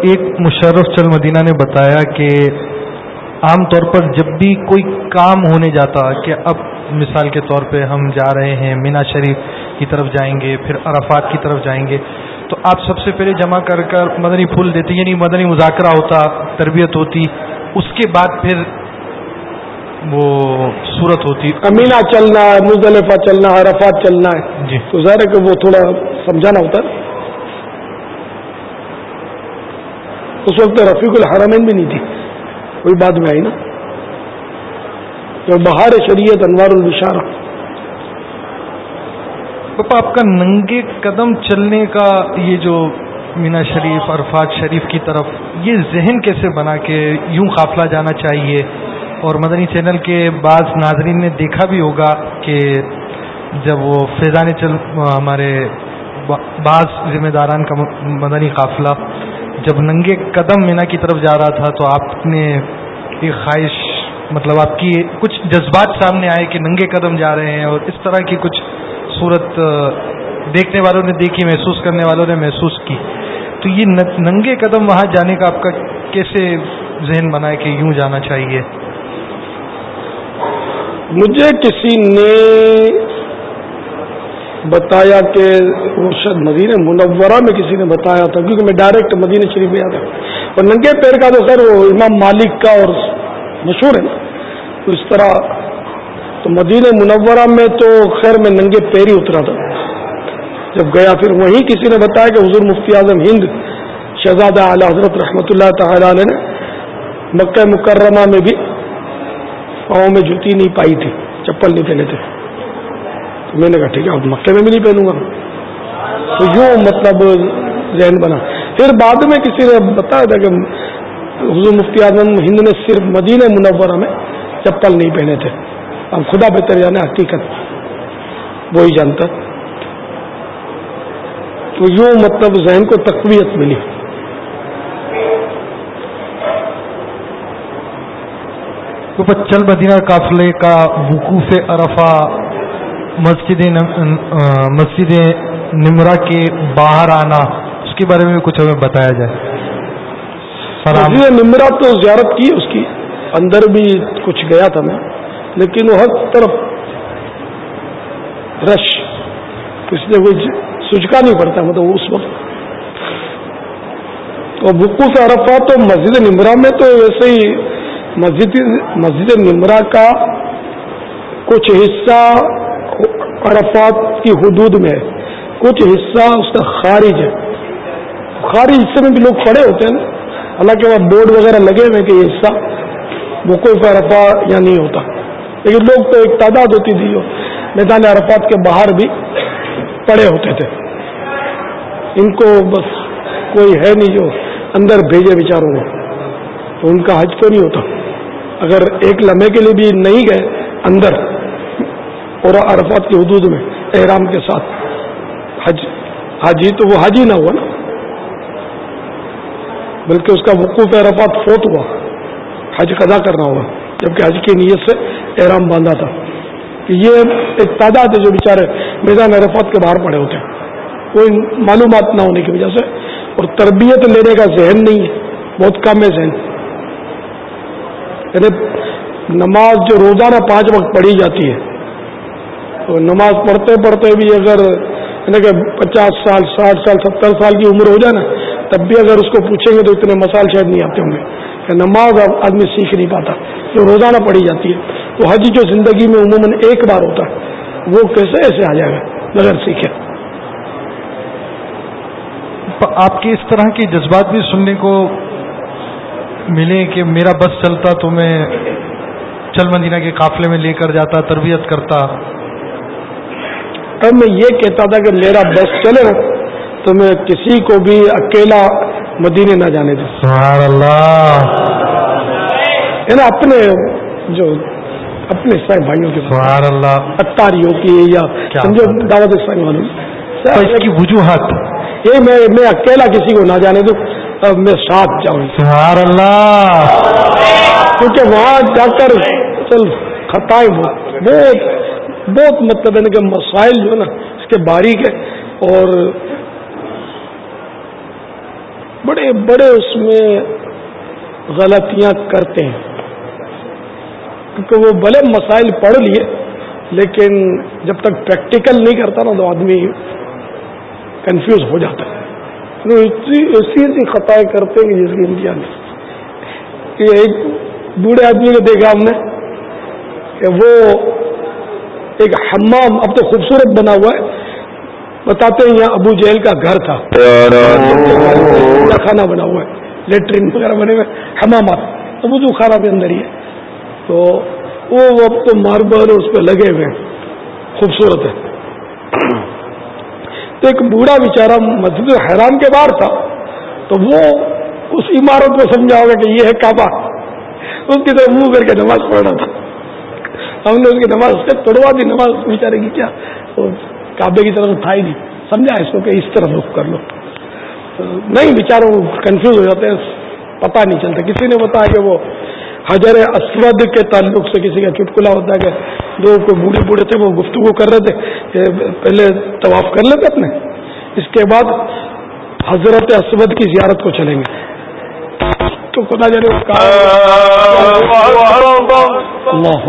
ایک مشرف چل مدینہ نے بتایا کہ عام طور پر جب بھی کوئی کام ہونے جاتا کہ اب مثال کے طور پہ ہم جا رہے ہیں، مینا شریف کی طرف جائیں گے، پھر عرفات کی طرف جائیں گے، تو آپ سب سے پہلے جمع کر کر مدنی پھول دیتے یعنی مدنی مذاکرہ ہوتا، تربیت ہوتی، اس کے بعد پھر وہ صورت ہوتی امینا چلنا ہے مزدلفہ چلنا ہے عرفات چلنا ہے۔ جی۔ تو ظاہر ہے کہ وہ تھوڑا سمجھانا ہوتا ہے۔ اس وقت رفیق الحرمین بھی نہیں تھی۔ کوئی بعد میں آئی نا۔ بہار شریعت انوار البشارہ۔ پاپا آپ کا ننگے قدم چلنے کا یہ جو مینا شریف عرفات شریف کی طرف یہ ذہن کیسے بنا کہ یوں قافلہ جانا چاہیے؟ اور مدنی چینل کے بعض ناظرین نے دیکھا بھی ہوگا کہ جب وہ فیضان چل، ہمارے بعض ذمہ داران کا مدنی قافلہ جب ننگے قدم مینا کی طرف جا رہا تھا تو آپ نے ایک خواہش مطلب آپ کی کچھ جذبات سامنے آئے کہ ننگے قدم جا رہے ہیں اور اس طرح کی کچھ صورت دیکھنے والوں نے دیکھی، محسوس کرنے والوں نے محسوس کی۔ تو یہ ننگے قدم وہاں جانے کا آپ کا کیسے ذہن بنا ہے کہ یوں جانا چاہیے؟ مجھے کسی نے بتایا کہ مرشد مدینہ منورہ میں کسی نے بتایا تھا، کیونکہ میں ڈائریکٹ مدینہ شریف میں آتا اور ننگے پیر کا تو سر وہ امام مالک کا اور مشہور ہے نا۔ تو اس طرح تو مدینہ منورہ میں تو خیر میں ننگے پیر ہی اترا تھا۔ جب گیا پھر وہیں کسی نے بتایا کہ حضور مفتی اعظم ہند شہزادہ اعلی حضرت رحمۃ اللہ تعالی علیہ نے مکہ مکرمہ میں بھی پاؤں میں جوتی نہیں پائی تھی، چپل نہیں پہنے تھے۔ تو میں نے کہا، ٹھیک ہے، اب مکے میں بھی نہیں پہنوں گا۔ تو یوں مطلب ذہن بنا۔ پھر بعد میں کسی نے بتایا تھا کہ حضور مفتی اعظم ہند نے صرف مدینہ منورہ میں چپل نہیں پہنے تھے۔ اب خدا بہتر جانا حقیقت، وہی جانتا۔ تو یوں مطلب ذہن کو تقویت ملی۔ چل مدینہ قافلے کا وقوف عرفہ مسجد مسجد نمرا کے باہر آنا، اس کے بارے میں کچھ ہمیں بتایا جائے۔ مسجد نمرا تو زیارت کی، اس کی اندر بھی کچھ گیا تھا میں، لیکن وہ ہر طرف رش۔ اس نے کوئی سجکا نہیں پڑتا مطلب اس وقت۔ اور وقوف عرفہ تو مسجد نمرا میں تو ویسے ہی مسجد مسجد نمرا کا کچھ حصہ عرفات کی حدود میں ہے۔ کچھ حصہ اس کا خارج ہے۔ خارج حصے میں بھی لوگ کھڑے ہوتے ہیں نا۔ حالانکہ وہاں بورڈ وغیرہ لگے ہوئے کہ یہ حصہ وہ کوئی عرفا یا نہیں ہوتا۔ لیکن لوگ تو ایک تعداد ہوتی تھی جو میدان عرفات کے باہر بھی پڑے ہوتے تھے۔ ان کو بس کوئی ہے نہیں جو اندر بھیجے بیچاروں کو۔ تو ان کا حج تو نہیں ہوتا۔ اگر ایک لمحے کے لیے بھی نہیں گئے اندر اور عرفات کی حدود میں احرام کے ساتھ، حج، حاجی تو وہ حاجی نہ ہوا نا۔ بلکہ اس کا وقوف عرفات فوت ہوا۔ حج قضا کرنا ہوا جبکہ حج کی نیت سے احرام باندھا تھا۔ کہ یہ ایک تعداد ہے جو بیچارے میدان عرفات کے باہر پڑے ہوتے ہیں۔ کوئی معلومات نہ ہونے کی وجہ سے اور تربیت لینے کا ذہن نہیں ہے، بہت کم ہے ذہن۔ یعنی نماز جو روزانہ پانچ وقت پڑھی جاتی ہے، تو نماز پڑھتے پڑھتے بھی اگر یعنی کہ پچاس سال، ساٹھ سال، ستر سال کی عمر ہو جائے نا، تب بھی اگر اس کو پوچھیں گے تو اتنے مسائل شاید نہیں آتے ہوں گے کہ نماز اب آدمی سیکھ نہیں پاتا، جو روزانہ پڑھی جاتی ہے۔ تو حج جو زندگی میں عموماً ایک بار ہوتا ہے، وہ کیسے ایسے آ جائے گا؟ بغیر سیکھے۔ آپ کے اس طرح کے جذبات بھی سننے کو ملے کہ میرا بس چلتا تو میں چل مدینہ کے قافلے میں لے کر جاتا تربیت کرتا۔ اب میں یہ کہتا تھا کہ میرا بس چلے تو میں کسی کو بھی اکیلا مدینے نہ جانے دوں۔ سبحان اللہ۔ یعنی اپنے جو اپنے سائے بھائیوں کے سبحان اللہ۔ اتاریوں کی یا سمجھو دعوت اسلامی والوں۔ اس کی وجوہات۔ یہ میں میں اکیلا کسی کو نہ جانے دوں۔ اب میں ساتھ جاؤں۔ سبحان اللہ۔ کیونکہ وہاں جا کر چل خطائیں بہت بہت مطلب ہے کہ مسائل جو ہے نا اس کے باریک ہے اور بڑے بڑے اس میں غلطیاں کرتے ہیں۔ کیونکہ وہ بھلے مسائل پڑھ لیے لیکن جب تک پریکٹیکل نہیں کرتا نا تو آدمی کنفیوز ہو جاتا ہے۔ ایسی ایسی خطائیں کرتے ہیں جس کی امتحان یہ ایک بوڑھے آدمی کو دیکھا ہم نے کہ وہ ایک حمام اب تو خوبصورت بنا ہوا ہے۔ بتاتے ہیں یہاں ابو جیل کا گھر تھا۔ کھانا بنا ہوا ہے۔ لیٹرین وغیرہ بنے ہوئے۔ حمامات۔ ابو جو کھانا بھی اندر ہی ہے۔ تو وہ اب تو ماربل اس پہ لگے ہوئے خوبصورت ہے۔ تو ایک بوڑھا بیچارہ مسجد حیران کے باہر تھا، تو وہ اس عمارت کو سمجھا ہوگا کہ یہ ہے کعبہ۔ اس کی طرف منہ کر کے نماز پڑھ رہا تھا۔ ہم نے اس کی نماز سے توڑوا دی، نماز بیچارے کی کیا؟ کعبے کی طرف تھا ہی نہیں۔ سمجھا اس کو کہ اس طرف رخ کر لو۔ نہیں بیچاروں کنفیوز ہو جاتے ہیں، پتہ نہیں چلتا۔ کسی نے بتایا کہ وہ حجر اسود کے تعلق سے کسی کا چٹکلا ہوتا ہے کہ دو کوئی بوڑھے بوڑھے تھے وہ گفتگو کر رہے تھے کہ پہلے طواف کر لیتے اپنے۔ اس کے بعد حضرت اسود کی زیارت کو چلیں گے۔ تو خدا جانے اللہ